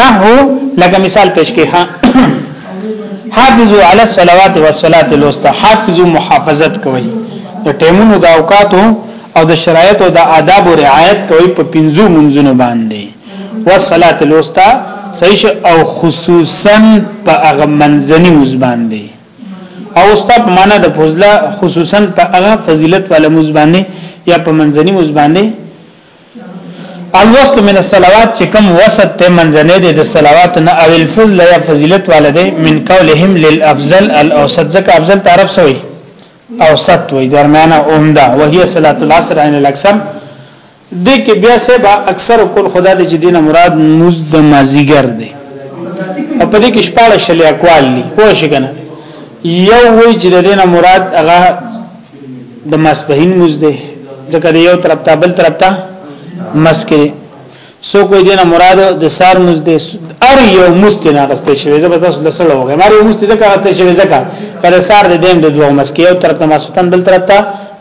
نحو لکه مثال پیش کې ها حافظو علی الصلوات والصلاه الوسطى حافظو محافظت کوي د ټیمونو د اوقاتو او د شرایط او د آداب او رعایت کوي په پنځو منځونو باندې والصلاه الوسطى صحیح او خصوصا په هغه منځنی مز باندې او استاد معنا د فضله خصوصا په هغه فضیلت ولا مز باندې یا په منځنی مز باندې الوسط من الصلوات چې کوم وسط ته منځنه دي د صلوات نه او الفضل یا فضیلت والده من قولهم للافضل الاوسط ځکه افضل تعرف سوی اوسط وي درمیانه عمده وهي صلاه العصر عین الاکثر د کې بیا سبا اکثر کول خدا د دینه مراد موز د مازیګر دی او په دې کې شپاله شلې اقوال دي کوښښ کنه یو وی چې د دینه مراد هغه د ماسپهین موز دی ځکه د یو طرف ته بل طرف ته مس کې سو کوی دینه مراد د سار موز دی ار یو موز ته ناغسته شوی زه به تاسو د سره وګم ار یو موز ته ځکه غسته شوی ځکه کله سار د دیم د دوه مس کې یو طرف ته ماسوتن بل طرف ته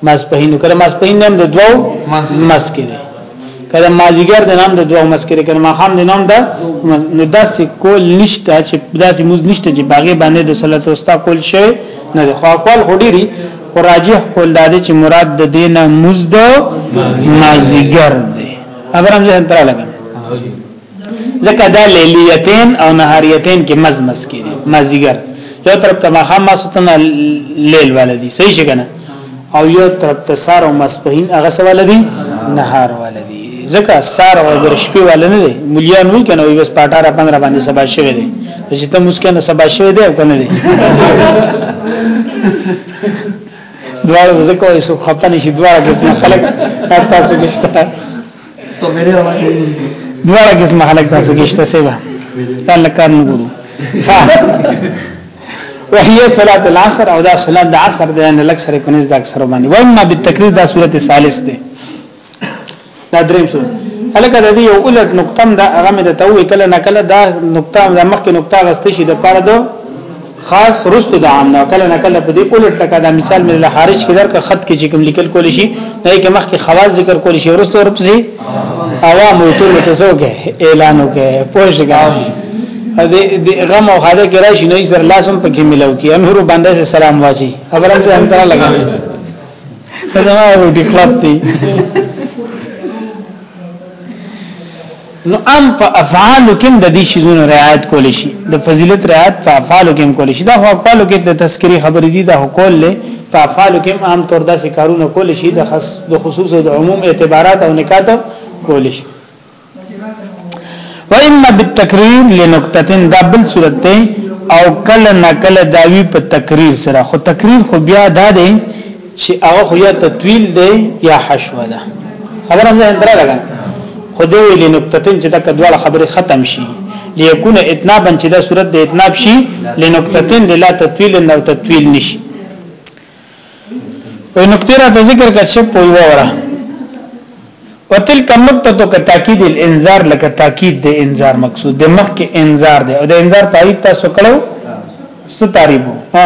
ماسپهین کله ماسپهین هم د دوه مس کې دی کله مازیګر د نام د دوه مسکره کله ماخام د نام د نو داسې کول نشته چې داسې موز نشته چې باغې باندې د صلات اوستا کول شي نه د خواقوال هډيري او راجح کول دا چې مراد د دینه مزد مازیګر دی خبر هم ځه تر لګا ځکه دا لیلیتین او نهاریتین کې مزمس کې دي مازیګر یو طرف ته مخه ما ستنه لیل ولدي صحیح شګنه او یو طرف ته سار او مسپهین هغه سوال دي نهار ولدي ځکه سار او برشپی ولنه دي مليان وی کنه وی بس پاټاره 15 باندې سبا شوی دي چې ته مسکنه سبا شوی دي او کنه دي دوار زکو ایسو خپنه شي دوار د خلک تاسو مشته دواړه قسم خلک تاسو کې شته سیبا دا لکان نه ګورو وهي صلاه العصر او دا صلاه د عصر ده ان لک سره کنيز د اکثر باندې واما بالتکریر دا صورت ثالث ده دا دریم صورت الکه د دې یو الټ نقطه ده هغه مې د توې کله نه کله دا نقطه د مخکې نقطه غستې شي د پاره ده خاص رستو د عام نه کله نه کله په دې اولټ لکه دا مثال مې له خارج کې درکه خط کې چې کوم لیکل کول شي نه کې مخکې خواص ذکر کول شي رستو ورپسې عوام ټول ته څوګه اعلان وکړي پوښتګار د غم او خاده کې راشي نه سر لاسم په کې ملو کې امیر باندې سره سلام واچي خبرم ته هم تر لګا دا ما وډی کلاپ دی نو ام په افعال کې د دې شیزونو رعایت کول شي د فضیلت رعایت په افعال کې کول شي دا خو افعال کې د تذکری خبرې دي دا کول له په افعال کې عام طور داسې کارونه کول شي د خاص د خصوص او د عموم اعتبارات او نکات کول شي و اما بالتکریر لنقطتين دا بل صورت ته او کله نکله داوی په تکریر سره خو تکریر خو بیا دا دی چې هغه خو یا تطویل دی یا حشو ده خبر هم ځان درا لګا خو دې ویلې نقطتين چې دا کډواله خبره ختم شي ليكون اتنابا چې دا صورت د اتناب شي لنقطتين لا تطويل نه تطويل نشي په نقطه را ذکر کړ چې په یو وره وتلک النقطه تو که تاکید الانذار لکه تاکید د انذار مقصود د مخ کې انذار دی او د انذار تعریف تاسو کړو ستاریبو ها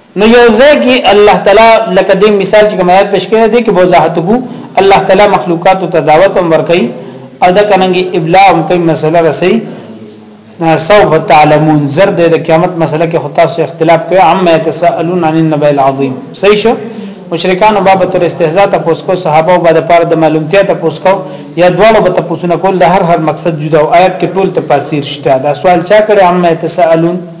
نو یو ځای کې الله تعالی لکه د مثال چې کوم آیات پېښ کړی دی کې وضاحت وو الله تعالی مخلوقات ته دعوت هم ورکړي او دا کننګي ابلاغ هم کوي مسله رسي سوف تعلمون زرد د قیامت مسله کې خطا سو اختلاف کوي عم يتساءلون عن النبأ العظیم صحیح شو مشرکان بابت استهزاء ته پوسکو صحابه او بعد پر د معلومتیا ته پوسکو یا دواړو به تاسو نه کول د هر هر مقصد جدا او آیات کې ټول تفاسیر شته دا سوال چا کړي عم يتساءلون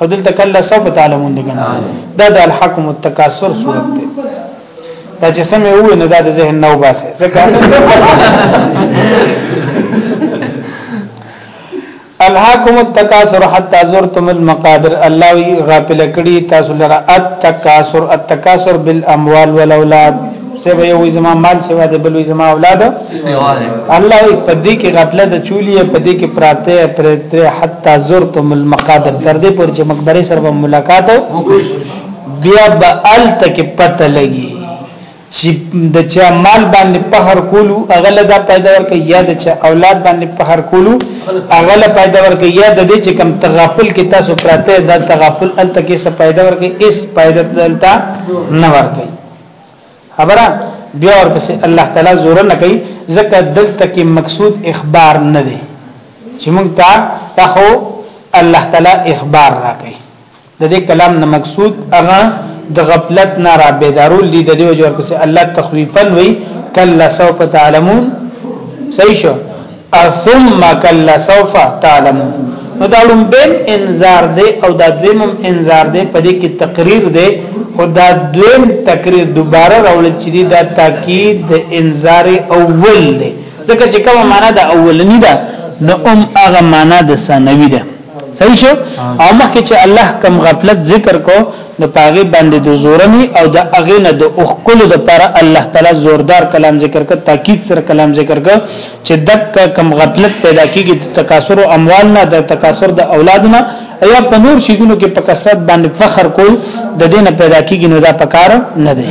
او دلته کله سو په تعلمون دي کنه دا د الحق متکاثر صورت دی دا چې سمې وې نه دا د ذهن نو باسه ځکه الحاکم التکاثر حتا زرتم المقابر الله غافل کړي تاسو لره التکاثر التکاثر بالاموال والاولاد څه به یو زما مال څه به بل زما اولاد الله وي په دې کې غفله د چولی په دې کې پراته پرته حتا زرتم المقابر تر دې پر چې مقبره سره به ملاقات بیا به ال تک پته لګي چې د چا مال باندې پهر کولو اغله دا پیدا ورکړي یا د چا اولاد باندې پهر کولو اغله پیدا ورکړي یا د دې چې کم تغافل کې تاسو پراته دا تغافل ال تک څه پیدا ورکړي اس پیدا دلته نه ورکړي خبره بیا ورپسې الله تعالی زور نه کوي ځکه دلته کې مقصود اخبار نه دی چې موږ ته دا خو الله تعالی اخبار راکړي د دې کلام نه مقصود هغه د غفلت نه را بیدارول دي د دې وجه ورپسې الله تخویفا وی کلا سوف تعلمون صحیح شو ثم کلا سوف تعلمون نو دا لومبین انذار دی او دا دویم انذار دی په دې کې تقریر دی خدا دویم تقریر دوباره راول چې دا تاکید د انذار اول دی ځکه چې کومه معنا د اولنی ده نو ام هغه معنا د ثانوی ده صحیح شو او مخکې چې الله کم غفلت ذکر کو نو پاغي باندې د زورنی او د اغه نه د اوخکل د پر الله تعالی زوردار کلام ذکر ک تاکید سره کلام ذکر ک چې دک کم غفلت پیدا کیږي د تکاثر او اموال نه د تکاثر د اولاد نه یا په نور شیزونو کې په کثرت باندې فخر کول د دینه پیدا کیږي نو دا پکار نه دی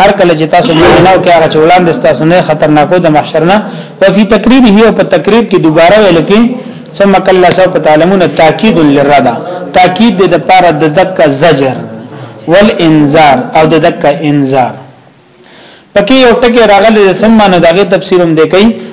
هر کله چې تاسو میناو کې هغه چولان د تاسو نه خطرناکو د محشر نه او فی تقریر هی او په تقریر کې دوباره ویل کې ثم کلا سو په تعلمون تاکید للردا تاکید د پاره د دک زجر والانذار او د دک انذار پکې یو ټکی راغلی ثم نو دغه تفسیرم دی کوي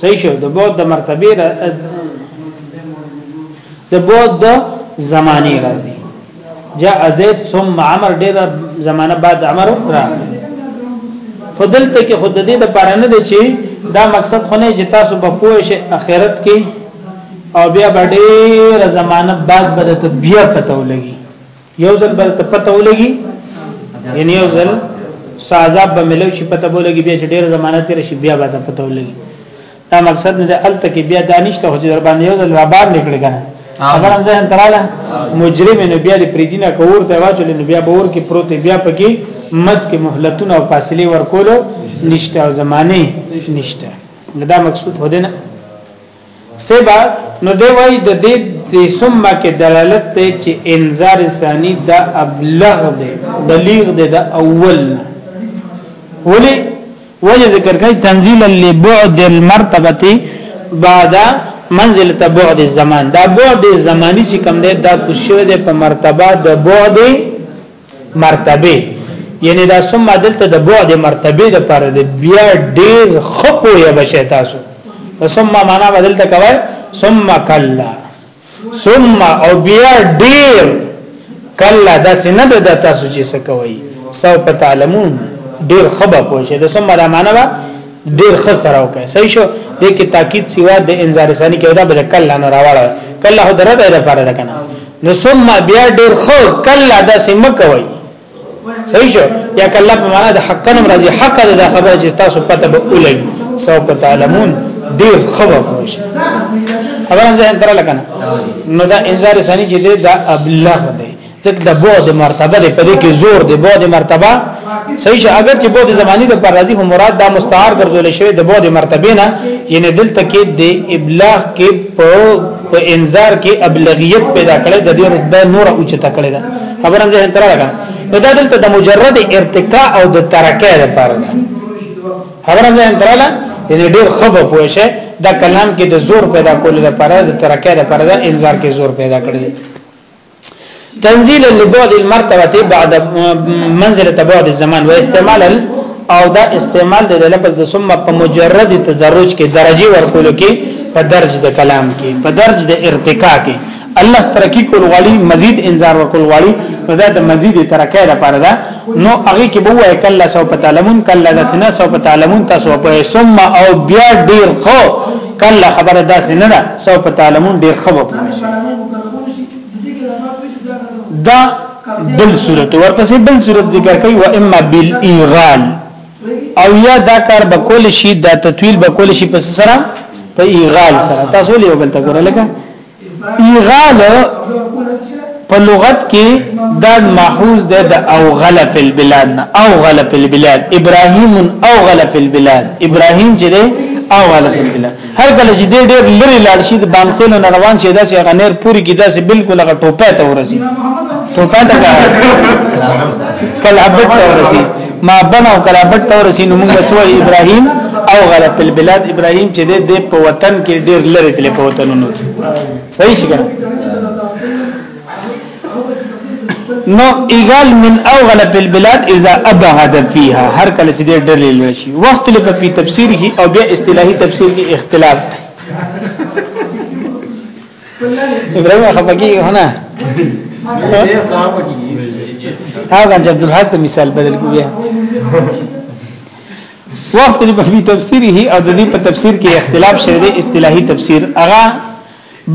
صحیح شو د بعد د مرتبه د بعد د زمانه راځي جاء زید ثم عمر ډیر زمانه بعد عمر را خدلته کې خود دې د پاره نه دی چې دا مقصد خو نه چې تاسو په پوه شي اخرت کې او بیا ډیره زمانه بعد بده ته بیا پته ولګي یو ځل بل ته پته ولګي یعنی یو ځل سازاب به ملو شي پته ولګي بیا چې ډیر زمانه تیر شي بیا به ته پته ولګي دا مقصد نه ده الته کې بیا دانشته هو چې در باندې یو ځل را باندې کړی کنه خبر هم ځان تراله مجرم نه بیا د پریدینه کور ته واچول نه بیا بور کې پروت بیا پکې مس کې مهلتونه او فاصله ورکولو نشته او زمانه نشته دا مقصود هدنه سبا نو دی وای د دې د ثم کې دلالت ته چې انذار ثانی دا ابلغ دی بلیغ دی دا اول ولی وجه ذکر کوي تنزيل لبعد المرتبه بعد منزله بعد الزمان دا بعد زمانی چې کم دی دا کوشش دی په مرتبه د بعد مرتبه یعنی دا ثم دلته د بعد مرتبه د پر د بیا ډیر خپو یا بشه تاسو ثم معنا بدلته کوي ثم کلا ثم او بیا ډیر کلا دا سند د تاسو چې سکوي سو پتعلمون ډیر خبه پوشه د ثم دا معنا ډیر ښه سره وکړي صحیح شو د کې تاکید سیوا د انذار ثانی کېدا بل کله نه راوړل کله هو درته ده پاره ده کنه نو ثم بیا ډیر خو کله دا سم کوي صحیح شو یا کله په معنا د حق نم راځي حق دا خبره چې تاسو پته به اولګي سو په تعلمون ډیر خبر کوي خبره ځان تر لکنه نو دا انذار ثانی چې دا ابلغ دی تک د بعد مرتبه دې پدې کې زور دې بعد مرتبه صحیح شه اگر چې بعد زمانی د پر راضی هم مراد دا مستعار ګرځول شوی د بعد مرتبه نه یعنی دلته کې د ابلاغ کې په په انذار کې ابلغیت پیدا کړي د دې رتبه نور اوچته کړي دا خبرم ځه انتره لګا نو دا دلته د مجرد ارتقاء او د ترکه لپاره ده خبرم ځه انتره لګا یعنی ډیر خبر پوه شه دا کلام کې د زور پیدا کولو لپاره د ترکه لپاره د انذار کې زور پیدا کړي تنزيل لبعد المرتبه بعد منزله بعد الزمان واستعمال او دا استعمال د لفظ د ثم په مجرد تدرج کې درجه ورکول کې په درج د کلام کې په درج د ارتقا کې الله ترقی کول غالي مزید انذار ورکول غالي دا د مزید ترقه لپاره ده نو هغه کې به وای کله سو په تعلمون کله د سنا سو په تعلمون تاسو په ثم او بیا ډیر خو کله خبره داسې نه ده سو په تعلمون ډیر خو دا بل صورت ورپسې بل صورت ذکر کوي و اما بالاغال او یا دا کار به کول شي دا تطویل به کول شي پس سره په ایغال سره تاسو له بل ته ګوره لګا ایغال په لغت کې دا محوز ده د او غل فی البلاد نه او غل فی البلاد ابراهیم او غل فی البلاد ابراهیم چې ده او غل فی البلاد هر کله چې ډېر ډېر لري لاړ شي د بامخیلو نه روان شي داسې غنیر پوری کې داسې بالکل هغه ټوپه ته ورسي ټوپه ته کلابت ته ورسي ما بنا او کلابت ته ورسي نو موږ سو ابراهيم او غلط البلاد ابراهيم چې د په وطن کې ډېر لري تل په وطنونو کې صحیح شګنه نو ایغال من اوغل په البلاد اذا ابعد فيها هر کله چې ډېر لوي شي وخت له په تفسیر کې او بیا اصطلاحي تفسیر کې اختلاف دی ابراهيم خپګي هنا هغه عبد الحق ته مثال بدل کو بیا وخت په تفسیر هي او د دې په تفسیر کې اختلاف شوی دی اصطلاحي تفسیر هغه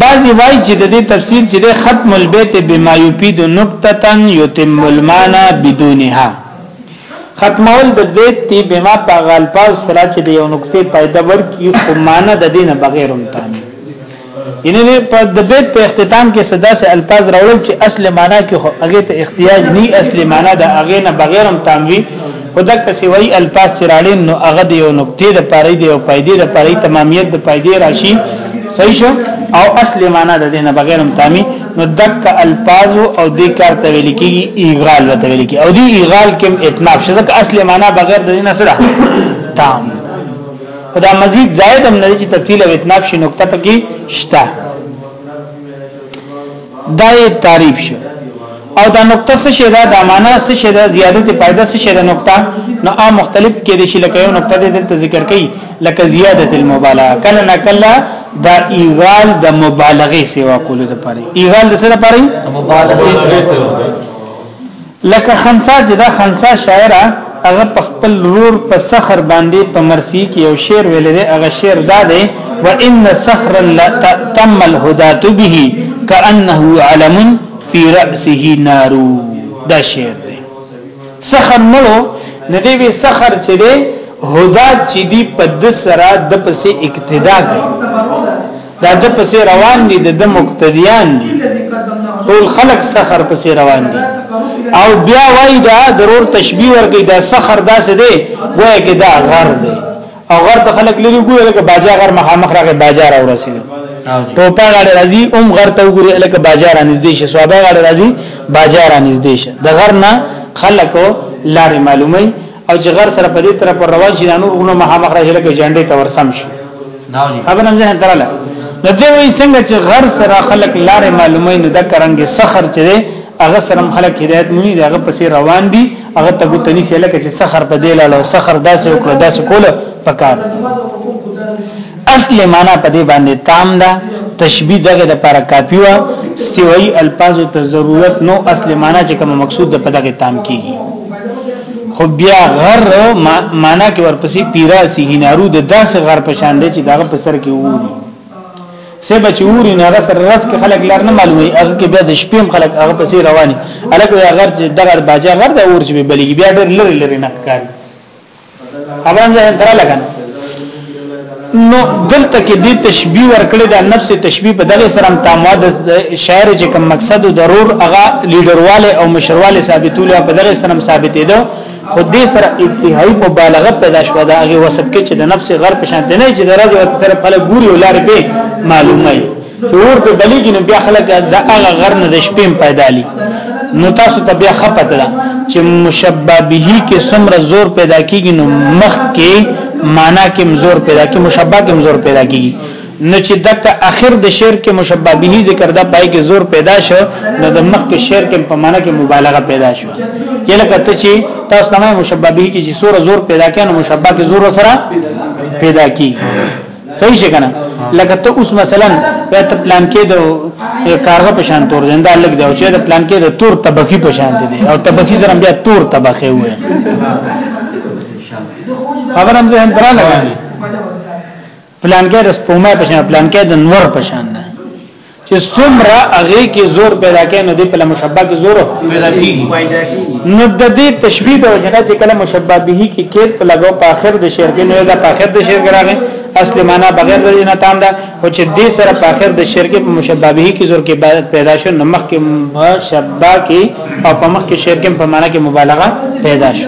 بعضی وای چې د دې تفسیر چې د ختم البیت بما یفید نقطه یتم المعنى بدونها ختمول د بیت دی بما په غالفاظ سره چې د یو نقطې پیدا ورکی خو معنا د دینه بغیر هم تامه ینه په د بیت په اختتام کې صدا سه الفاظ راوړل چې اصل معنا کې هغه ته احتیاج نه اصل معنا د هغه نه بغیر هم تاموي خدای که سوي الفاظ چې راړین نو هغه دی او نقطې د پاره دی او پایدې د پاره تمامیت د پایدې راشي صحیح شو او اصل معنا د دینه بغیر هم تامي نو دک الفاظ او دې کار ته ویل کیږي ایغال وته ویل کیږي او دې ایغال کوم اتناف شې ځکه اصل معنا بغیر د دینه سره تام خدا مزید زائد هم نه چې تفصیل او اتناف شي نقطه پکې شته دا یې تعریف شو او دا نقطه څه شي دا د معنا څه شي دا زیادت فائدہ څه شي دا نقطه نو عام مختلف کې دي چې لکه یو نقطه دلته ذکر کړي لکه زیادت المبالغه کله نه کله دا ایغال د مبالغه سیوا کولو لپاره ایغال د څه لپاره مبالغه سیوا لکه خنسا چې دا خنسا شاعره هغه په خپل رور په سخر باندې په مرسی کې یو شعر ویل دی هغه شعر دا دی وان سخرا لا تم الهدات به كانه علم في راسه نار دا شعر دی سخر مړو ندی وی سخر چې دی هدا چې دی په د سره د پسې اقتدا کوي دا د پسې روان دي د مقتدیان دي ټول خلق سخر پسې روان دي او بیا وای دا ضرور تشبیه ورګي دا سخر داسې دی وای کې دا غر دی او غر ته خلق لري ګوره لکه باجا غر مخامخ راغی باجا را ورسید ټوپا غړ راځي اوم غر ته وګوره لکه باجا را نږدې شي سوابه غړ راځي باجا را نږدې شي د غر نه خلکو لارې معلومي او چې غر سره په دې طرف روان شي نور غنو مها مخره هله کې جنډې ته ورسم شي دا جی ابن هم ځه تراله نو دوی وی څنګه چې غر سره خلک لارې معلومه نه د کرانګي سخر چې هغه سره خلک هدایت مونږ دغه پسې روان دي هغه ته ګوتنی خلک چې سخر په دی لاله سخر داسې وکړه داسې کوله پکار اصل معنا په دې باندې تام ده تشبیه دغه د پر کافی وا سوی الفاظ ته ضرورت نو اصل معنا چې کوم مقصود ده په دغه تام کیږي خو بیا غر معنا کې ورپسې پیرا سی هنارو د داس غر پشان دی چې دغه په سر کې ووري سه بچ ووري نه غسر رس کې خلک لار نه معلومي هغه کې بیا د شپې خلک هغه پسې رواني الګ یا غر دغه باجا غر د اور چې بلګي بیا ډېر لری لری نه ښکاري خبرم ځه درا لګنه نو دلته کې د تشبیه ورکړي د نفس تشبیه په دغه سره تامه د شاعر چې کوم مقصد او ضرور هغه لیډرواله او مشرواله ثابتول په دغه سره ثابتې ده خو دې سره انتهایی مبالغه پیدا شو دا هغه وسب کې چې د نفس غر په شان نه چې درازي ورته سره فل ګوري ولار به معلومه اور په بلیږي نو بیا خلک د هغه غر نه د شپې پیدا لي نو تاسو ته بیا خپت ده چې مشبه به کې څومره زور پیدا کیږي نو مخ کې معنا کې زور پیدا کیږي مشبه کې زور پیدا کیږي نو چې دک اخر د شعر کې مشبه به ذکر دا پای کې زور پیدا شو نو د مخ کې شعر کې په معنا کې مبالغه پیدا شو یله کته چې تاسو تمه مشبه به کې چې سور زور پیدا کړي نو مشبه کې زور سره پیدا کیږي صحیح شي کنه لکه ته اوس مثلا په ته پلان کې د کارغه په شان تور دنده لګ دی او چې د پلان کې د تور طبقي په شان دی او طبقي سره بیا تور طبقه وي خبرم زه هم درا لګا پلان کې د سپومه په شان پلان کې د نور په شان چې څومره هغه کې زور پیدا کوي نو د په مشبہ کې زور پیدا کیږي نو د دې تشبیه د وجنه چې کله مشبہ به کې کې په لګو په اخر د شعر کې نو دا په اخر د شعر کې راغی اصل معنا بغیر د نه تام ده او چې دې سره په اخر د شعر کې په مشبہ به کې زور کې پیدا شو نو مخ کې مشبہ کې او په مخ کې شعر کې په معنا کې مبالغه پیدا شو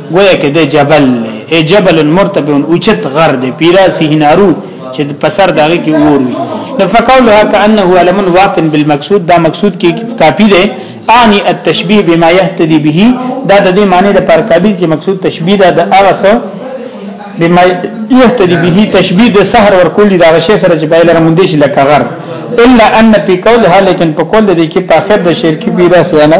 گویا کې د جبل ای جبل مرتفع اوچت غر دی پیراسی نارو چې په سر داږي کې اور وي نو فقولها كانه علم واقن بالمقصود دا مقصود کې کافی دی اعنی التشبیه بما يهتدي به دا د دې معنی د پر کابل چې مقصود تشبیه ده د هغه سره بما يهتدي به تشبیه د سحر ور کلی دا شی سره چې بایلر مونږ دي لکه غر الا ان په قولها لیکن په قول دې کې په اخر د شرکی پیرا سیانه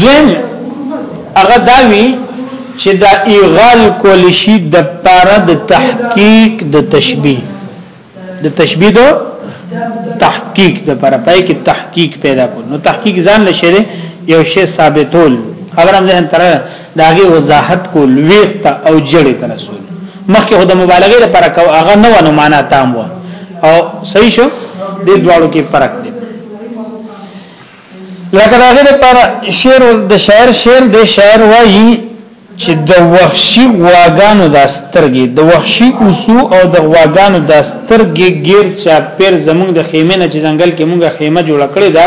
دویم هغه داوی چې دا ایغال کول شي د پاره د تحقیق د تشبیه د تشبیه دو تحقیق د پاره پای کې تحقیق پیدا کول نو تحقیق ځان لشه یو شی ثابتول خبرم ځان تر داغه وضاحت کو لویغ ته او جړې ته رسول مخکې هدا مبالغه لپاره کو هغه نه ونه معنا تام و او صحیح شو د دواړو کې فرق دی لکه داغه لپاره شعر د شاعر شعر د شاعر وایي چې د وحشي غواګانو د سترګې د وحشي اوسو او د غواګانو د سترګې غیر چا پیر زمونږ د خیمه نه چې ځنګل کې مونږه خیمه جوړ کړې ده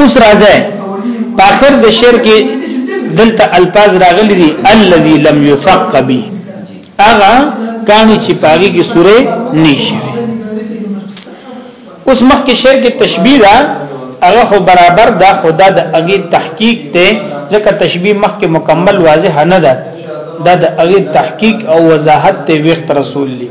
اوس راځه په اخر د شعر کې دلته الفاظ راغلي دي الذي لم يثق به اغه کانی چې پاګي کې سوره نشي اوس مخکې شعر کې تشبيه ده هغه خو برابر ده خدا د اغي تحقیق ته ځکه تشبيه مخکې مکمل واضح نه ده دا د اغي تحقیق او وضاحت ته وخت رسول دي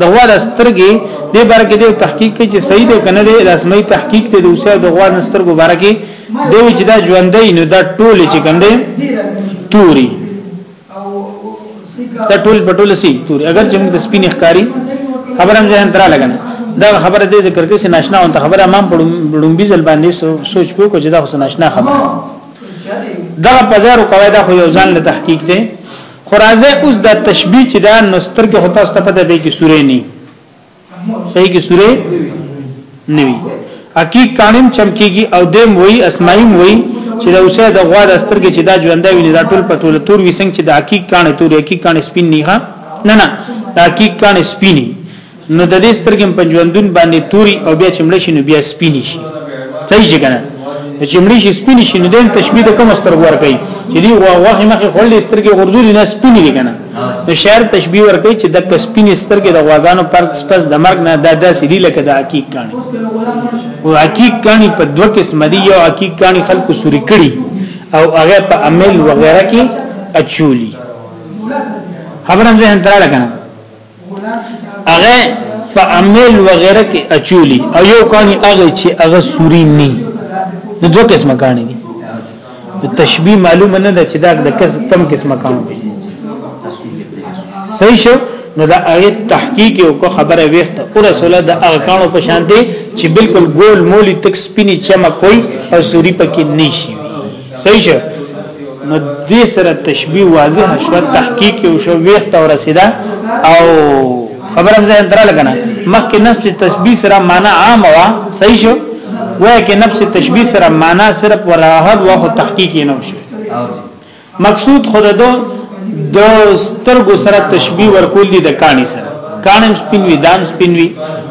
د غوا د سترګې د برکه د تحقیق کې چې صحیح ده کنه د لاسمې تحقیق ته د اوسه د غوا د سترګو برکه د چې دا ژوندې نو دا ټول چې کوم دی توري دا ټول پټول سي توري اگر چې موږ د سپین ښکاری خبرم ځان ترا لګنه دا خبره دې ذکر کې چې ناشنا اون ته خبره امام پړومبي ځل باندې سوچ په کو چې دا خو ناشنا خبره دا په زارو قواعد خو یو ځان له تحقیق دی خو راځه اوس دا تشبیه چې دا نستر کې هوتا ست پته دی کې سورې نه صحیح کې سورې نه وي حقیق کانم چمکیږي او دیم وای اسمایم وای چې دا اوسه د غوا د ستر کې چې دا ژوند ویني دا ټول په ټول تور وسنګ چې د حقیق کانه تور حقیق کانه سپین نه نه نه حقیق کانه سپینی نو د دې سترګې په ژوندون باندې توري او بیا چې مړ شي نو بیا سپینې شي صحیح شي کنه چې مړ شي سپینې شي نو دیم تشبیه د کوم سترګ ور کوي چې دی واخې مخې خړلې سترګې غرزولې نه سپینې دي کنه نو شعر تشبیه ور کوي چې د سپینې سترګې د غواګانو پر پس د مرګ نه د داسې دی لکه د حقیق کاني او حقیق کاني په دوه قسم دي یو حقیق کاني خلکو سوري کړي او هغه په عمل وغیرہ کې اچولي خبرم ځه هندره لګنه هغه په عمل وغیرہ کې اچولی او یو کانی هغه چې هغه سوري ني د دوه قسمه کانی دي تشبیه معلومه نه ده چې دا د کس کم قسمه کانی دي صحیح شو نو دا آیت تحقیق او کو خبره وخت او رسول دا هغه کانو په شان دي چې بالکل ګول مولی تک سپینی چمک وي او سوري پکې نشي صحیح شه نو دې سره تشبیه واضح شو تحقیق او شو ویخت او رسیدا او خبره مزه تر لګنه مخکې نفس تشبیه سره معنا عام وا صحیح شو وای کې نفس تشبیه سره معنا صرف وراحت او خو تحقیق یې نه شو مقصود خود دو د سترګو سره تشبیه ورکول دي د کانی سره کانم سپینوي دام سپینوي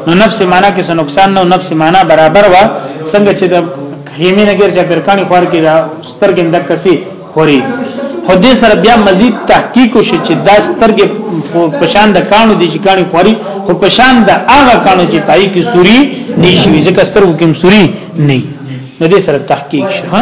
نو نفس معنا کې څه نقصان نه نفس معنا برابر وا څنګه چې د خیمه نګر چې برکانی خور کې دا سترګې اندک کسي خوري خدای سره بیا مزید تحقیق وشي چې دا سترګې پشان د کانو دي چې کانی خوري خو پشان د هغه کانو چې پای کې سوري نشي ځکه سترګو کې سوري نه نو دې سره تحقیق شي ها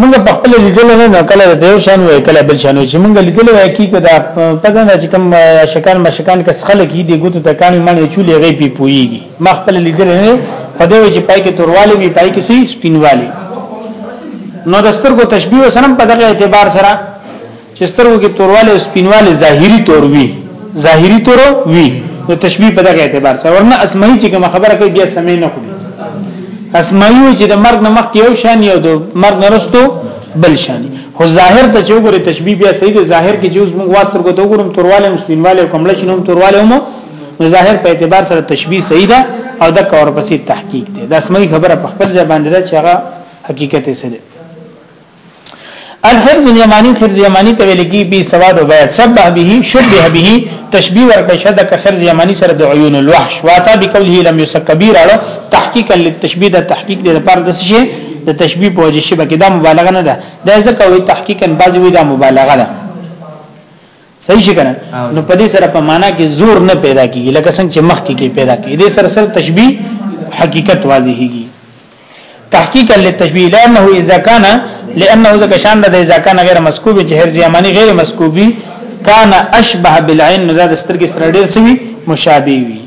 موږ په خپل لیدل نه نه کله د یو شان وای کله بل شان چې موږ لیدل وای کی کدا پته نه چې کوم شکان مشکان کس خلک دي ګوتو ته کانی معنی چولې غي پی پويږي ما خپل لیدل نه په دې چې پای کې تورواله وی پای کې سي سپینواله نو د سترګو تشبیه سره په دغه اعتبار سره چې سترګو کې تورواله او سپینواله ظاهري تور وي ظاهري تور وي نو تشبيه په دغه اعتبار سره ورنه اسمعي چې کوم خبره کوي بیا سمې نه خوري اسمعي چې د مرګ نه مخکې یو شان یو د مرګ نه رسټو بل شان خو ظاهر ته چې وګوري تشبيه بیا صحیح دی ظاهر کې چې اوس موږ واستر کو ته وګورم تورواله مسلمانواله او کمل شنو تورواله مو نو ظاهر په اعتبار سره تشبيه صحیح ده او د کور پسې تحقیق دی د اسمعي خبره په خپل ځای باندې ده چې هغه حقیقت یې سره الحفظ اليماني حفظ يماني ته ویل کی بي سواد او بيات شبه به شبه به تشبيه ورکړ شد ک حفظ يماني سره د عيون الوحش واتا بقوله لم يسكبي راړو تحقيقا للتشبيه د تحقيق د لپاره د شي د تشبيه په وجه شبه کې دا مبالغه نه ده دا ځکه وي تحقيقا بعضي وي دا مبالغه ده صحیح شي کنه نو په دې سره په معنا کې زور نه پیدا کیږي لکه څنګه چې مخ کې پیدا کیږي دې سره سره تشبیه حقیقت واضحېږي تحقیقا للتشبیه لانه اذا كان لانه اذا كان ده اذا كان غیر مسکوب چې هر زمانی غیر مسکوبي کان اشبه بالعين نو دا د سترګې سره ډېر سوي مشابه وي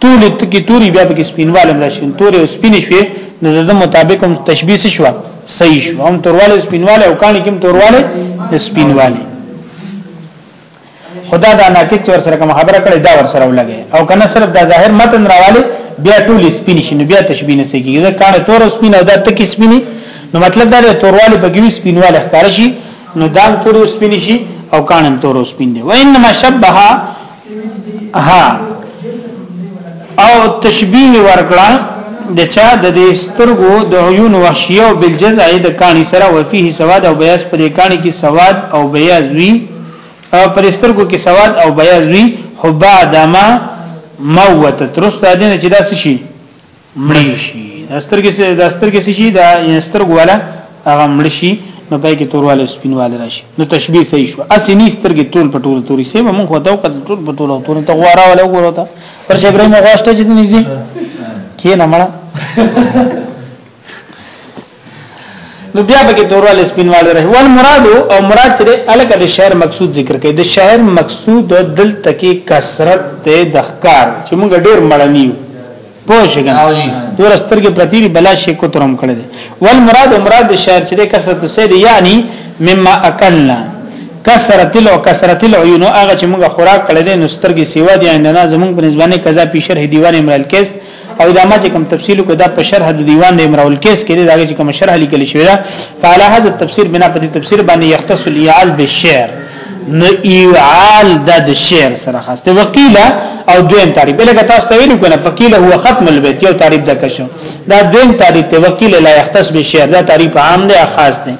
توري تکي توري بیا پکې سپینواله راشي توري او سپین شوي نو د مطابق هم تشبيه شو صحیح شو هم تورواله سپینواله او کانی کوم تورواله سپینواله خدا دا ناکت ور سره کوم خبره کړي دا ور سره ولګي او کنه صرف دا ظاهر متن راواله بیا ټول سپین شي نو بیا تشبيه نه سګي دا کانه تور سپین او دا تکي سپینی نو مطلب دا دی تورواله بګوي سپینواله ښکار شي نو دام تور سپین شي او کانم تور سپین دی وانما شبها ها او تشبیه ورکړه د چا د دې سترګو د عيون وحشيه او بالجزع د کانی سره وفيه سواد او بياض پر کانی کې سواد او بياض وی او پر سترګو کې سواد او بياض وی خو بعد ما موت ترست دینه چې داسې شي مړی شي دا سترګې سي دا سترګې سي شي دا سترګ والا هغه مړ شي نو پای کې تورواله سپینواله راشي نو تشبیه صحیح شو اسی نه سترګې ټول په ټول توري سي مونږ خو دا وخت ټول په ټول توري ته غواره ولا وګورو ته پر شي ابراهيم غوښته چې نږدې کې نه مړه نو بیا به تورواله سپینواله رہی ول مراد او مراد چې الګ د شعر مقصود ذکر کړي د شعر مقصود دل تکي کثرت ته د ښکار چې موږ ډیر مړنیو پوه شئ دور سترګې پرتی بلا شي کو ترم کړي ول مراد او مراد د شعر چې د کثرت سید یعنی مما اکلنا کثرت لو کثرت العيون هغه چې موږ خوراک کړی دی نو سترګې سیوا دي نه زمونږ په نسبانه قضا پیشر هدیوان امرال کیس او دا ما چې کوم تفصیل کو دا په شرح د دیوان د امراول کیس کې دا چې کوم شرح لیکل شوی دا فعلى هذا التفسير بنا په دې تفسیر باندې یختص الیال بالشعر نو ایعال د شعر سره خاص ته وکیله او دویم تعریف لکه تاسو ته ویلو کنه فقیل هو ختم البیت یو تعریف د کشو دا دویم تعریف ته وکیل لا یختص به شعر دا تعریف عام دی خاص دی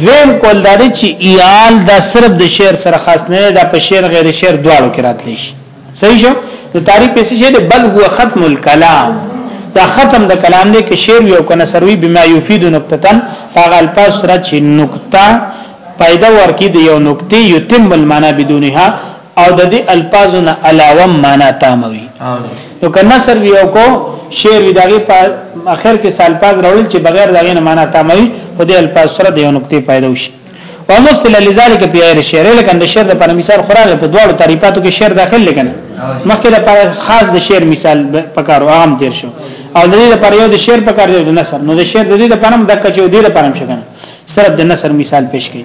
دویم کول دا دی چې ایال دا صرف د شعر سره خاص نه دا په شعر غیر شعر دواړو کې راتلی شي صحیح شو نو تعریف یې څه دی بل هو ختم الکلام دا ختم د کلام دی کې شعر یو کنه سروي بما یفید نقطتن هغه الفاظ سره چې نقطه پیدا ورکی دی یو نقطه یتم المعنی بدونها او د دې الفاظو نه علاوه معنا تامه وي نو که نثر وي او کو شعر وي دغه په اخر کې سالفاظ راوړل چې بغیر دغه نه معنا تامه وي خو دې الفاظ سره د یو نقطې پیدا وشي ومثل لذلك په غیر شعر لکه د شعر لپاره مثال خورانه په دواړو تعریفاتو کې شعر داخل لګنه مخکې لپاره خاص د شعر مثال پکارو عام تیر شو او د دې لپاره یو د شعر پکار دی د نثر نو د شعر د دې لپاره هم د کچو دې لپاره هم شګنه صرف د نثر مثال پیش کړي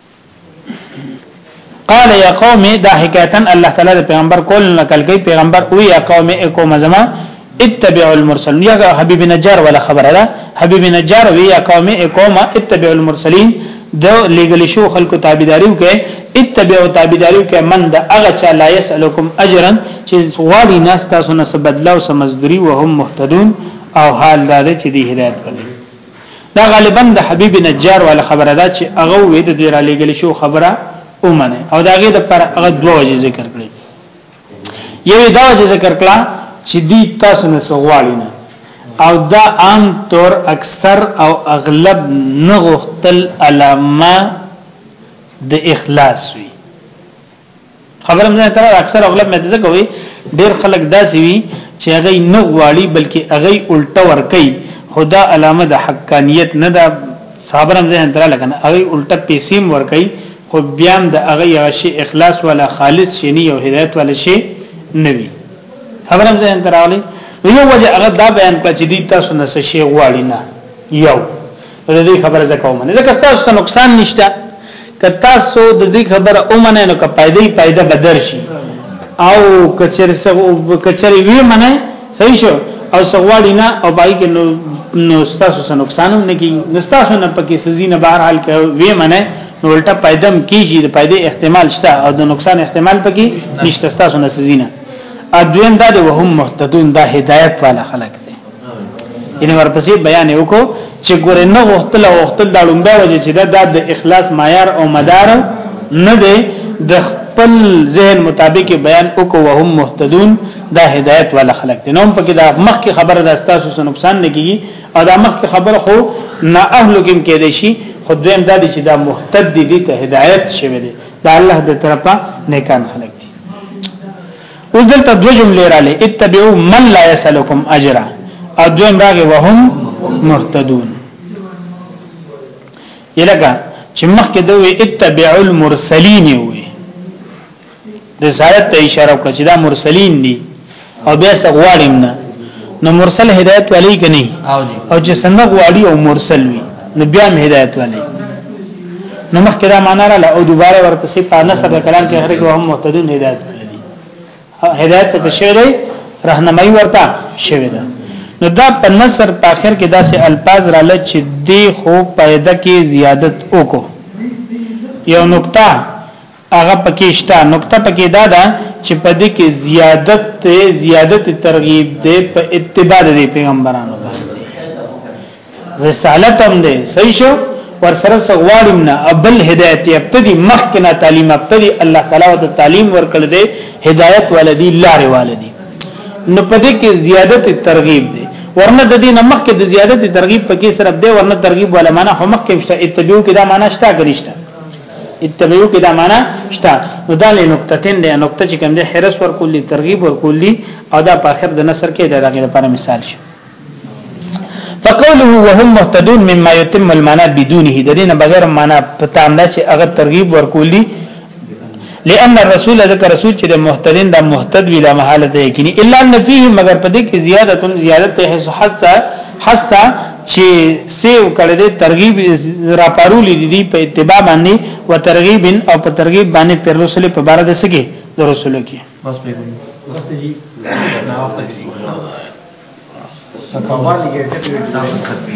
قال يا قوم دا حکایتا الله تعالی د پیغمبر کول نقل کوي پیغمبر او یا قوم اکوم زما اتبعوا المرسلین یا حبیب نجار ولا خبره ده حبیب نجار وی یا قوم اکوم اتبعوا المرسلین د لګل شو خلکو تابعداري وکي اتبعوا تابعداري وکي من د اغه چا لا يسالکم اجرا چې غواړي ناس تاسو نه سبدلا او سمزدوري وهم مهتدون او حال دا چې دی هدایت کړي دا غالبا د حبیب نجار والا خبره ده چې هغه وې د دوی را لېګل شو خبره اومنه او دا غي د پر هغه دوه وجې ذکر کړې یوې دا وجې ذکر کړه چې دوی تاسو نه سغواړي نه او دا عام طور اکثر او اغلب نغختل علامه د اخلاص وي خبرم نه تر اکثر اغلب مې دغه کوي ډیر خلک داسي وي چې هغه نه غواړي بلکې هغه الټه ور کوي خدا علامه د حقانیت نه ده صحابرم ذهن تر لګنه هغه الټه پیسې ور کوي خو بیا هم د هغه یو شی اخلاص ولا خالص شي نه یو هدایت ولا شي نه وي خبرم ذهن تر راغلی یو وجه هغه دا بیان کړ چې دې تاسو نه څه شی غواړي نه یو او د دې خبره زکه ومنه زکه تاسو ته نقصان نشته که تاسو د دې خبره ومنه نو که پیدا پیدا بدر شي او کچر سو کچر وی منه صحیح شو او سغواړی نه او بای کې نو نو تاسو سره نقصان هم نه کی نو تاسو نه پکې سزي نه بهر حال کې وی منه نو الټا پیدم کیږي د پیدې احتمال شته او د نقصان احتمال پکې نشته تاسو نه سزي نه ادوین دا د وهم مهتدون دا هدایت والا خلک یعنی ورپسې بیان وکړو چې ګوره نه غوښتل او غوښتل دا لومبه وجه چې دا د اخلاص معیار او مدار نه دی د خپل ذهن مطابق بیان وکړو وهم مهتدون دا هدایت ولا خلق دي نوم پکې دا مخکې خبره د تاسو سره نقصان نه کیږي او دا مخکې خبره خو نه اهلو کې کې دي شي خود دیم دا دي چې دا مهتد دي ته هدایت شوی دي دا الله د طرفه نیکان خلق اوس دلته دوه جملې رااله اتبعوا من لا يسلكم اجرا او دویم راغی وهم مهتدون یلګه چې مخکې دوی اتبعوا المرسلین وي رسالت ته اشاره وکړه چې دا مرسلین دي او بیا څه غواړم نه نو مرسل هدایت ولي کني او چې سنغ واړي او مرسل وي نو بیا هم هدایت ولي نو مخکې دا معنا را او دوباره ورپسې په نسب کلام کې هر کې هم مهتدون هدایت دي هدایت ته شوی دی راهنمایي ورته شوی ده نو دا په نصر په اخر کې داسې الفاظ را لچ دی خو پیدا کې زیادت وکړو یو نقطه هغه پکې شته نقطه پکې دا ده چې په دې کې زیادت زیادت ترغیب دی په اتباع د پیغمبرانو باندې رسالت هم دی صحیح شو ور سره سغوالم نه ابل هدایت ابتدی مخکنا تعلیم ابتدی الله تعالی او تعلیم ورکړ دې هدایت ولدی لار ولدی نو پدې کې زیادت ترغیب دی ورنه د دې نمخ کې د زیادت ترغیب پکې سره دی ورنه ترغیب ولا معنا هم کې مشته اتبعو کې دا معنا شته غریشته اتبعو کې دا معنا شته نو دا لې نقطتين دی نقطه چې کوم دی حرس ور کولی ترغیب ور کولی او دا په اخر د نصر کې دا دغه لپاره مثال شي فقوله وهم مهتدون مما يتم المعنى بدونه د دې نه بغیر معنا پتا نه چې هغه ترغیب ور کولی لأن الرسول ذکر رسول چې د مهتدین د مهتد ویلا محاله ده یقیني الا ان فيه مگر پدې کې زیادت زیادت ته حس حس چې سیو کړه دې ترغیب را پارولې دي په اتباع باندې او ترغیب او په ترغیب باندې پر رسول په بار د سګي د رسول کې بس به وخت جی دا وخت جی سکاوال یې ټکی دا وخت دی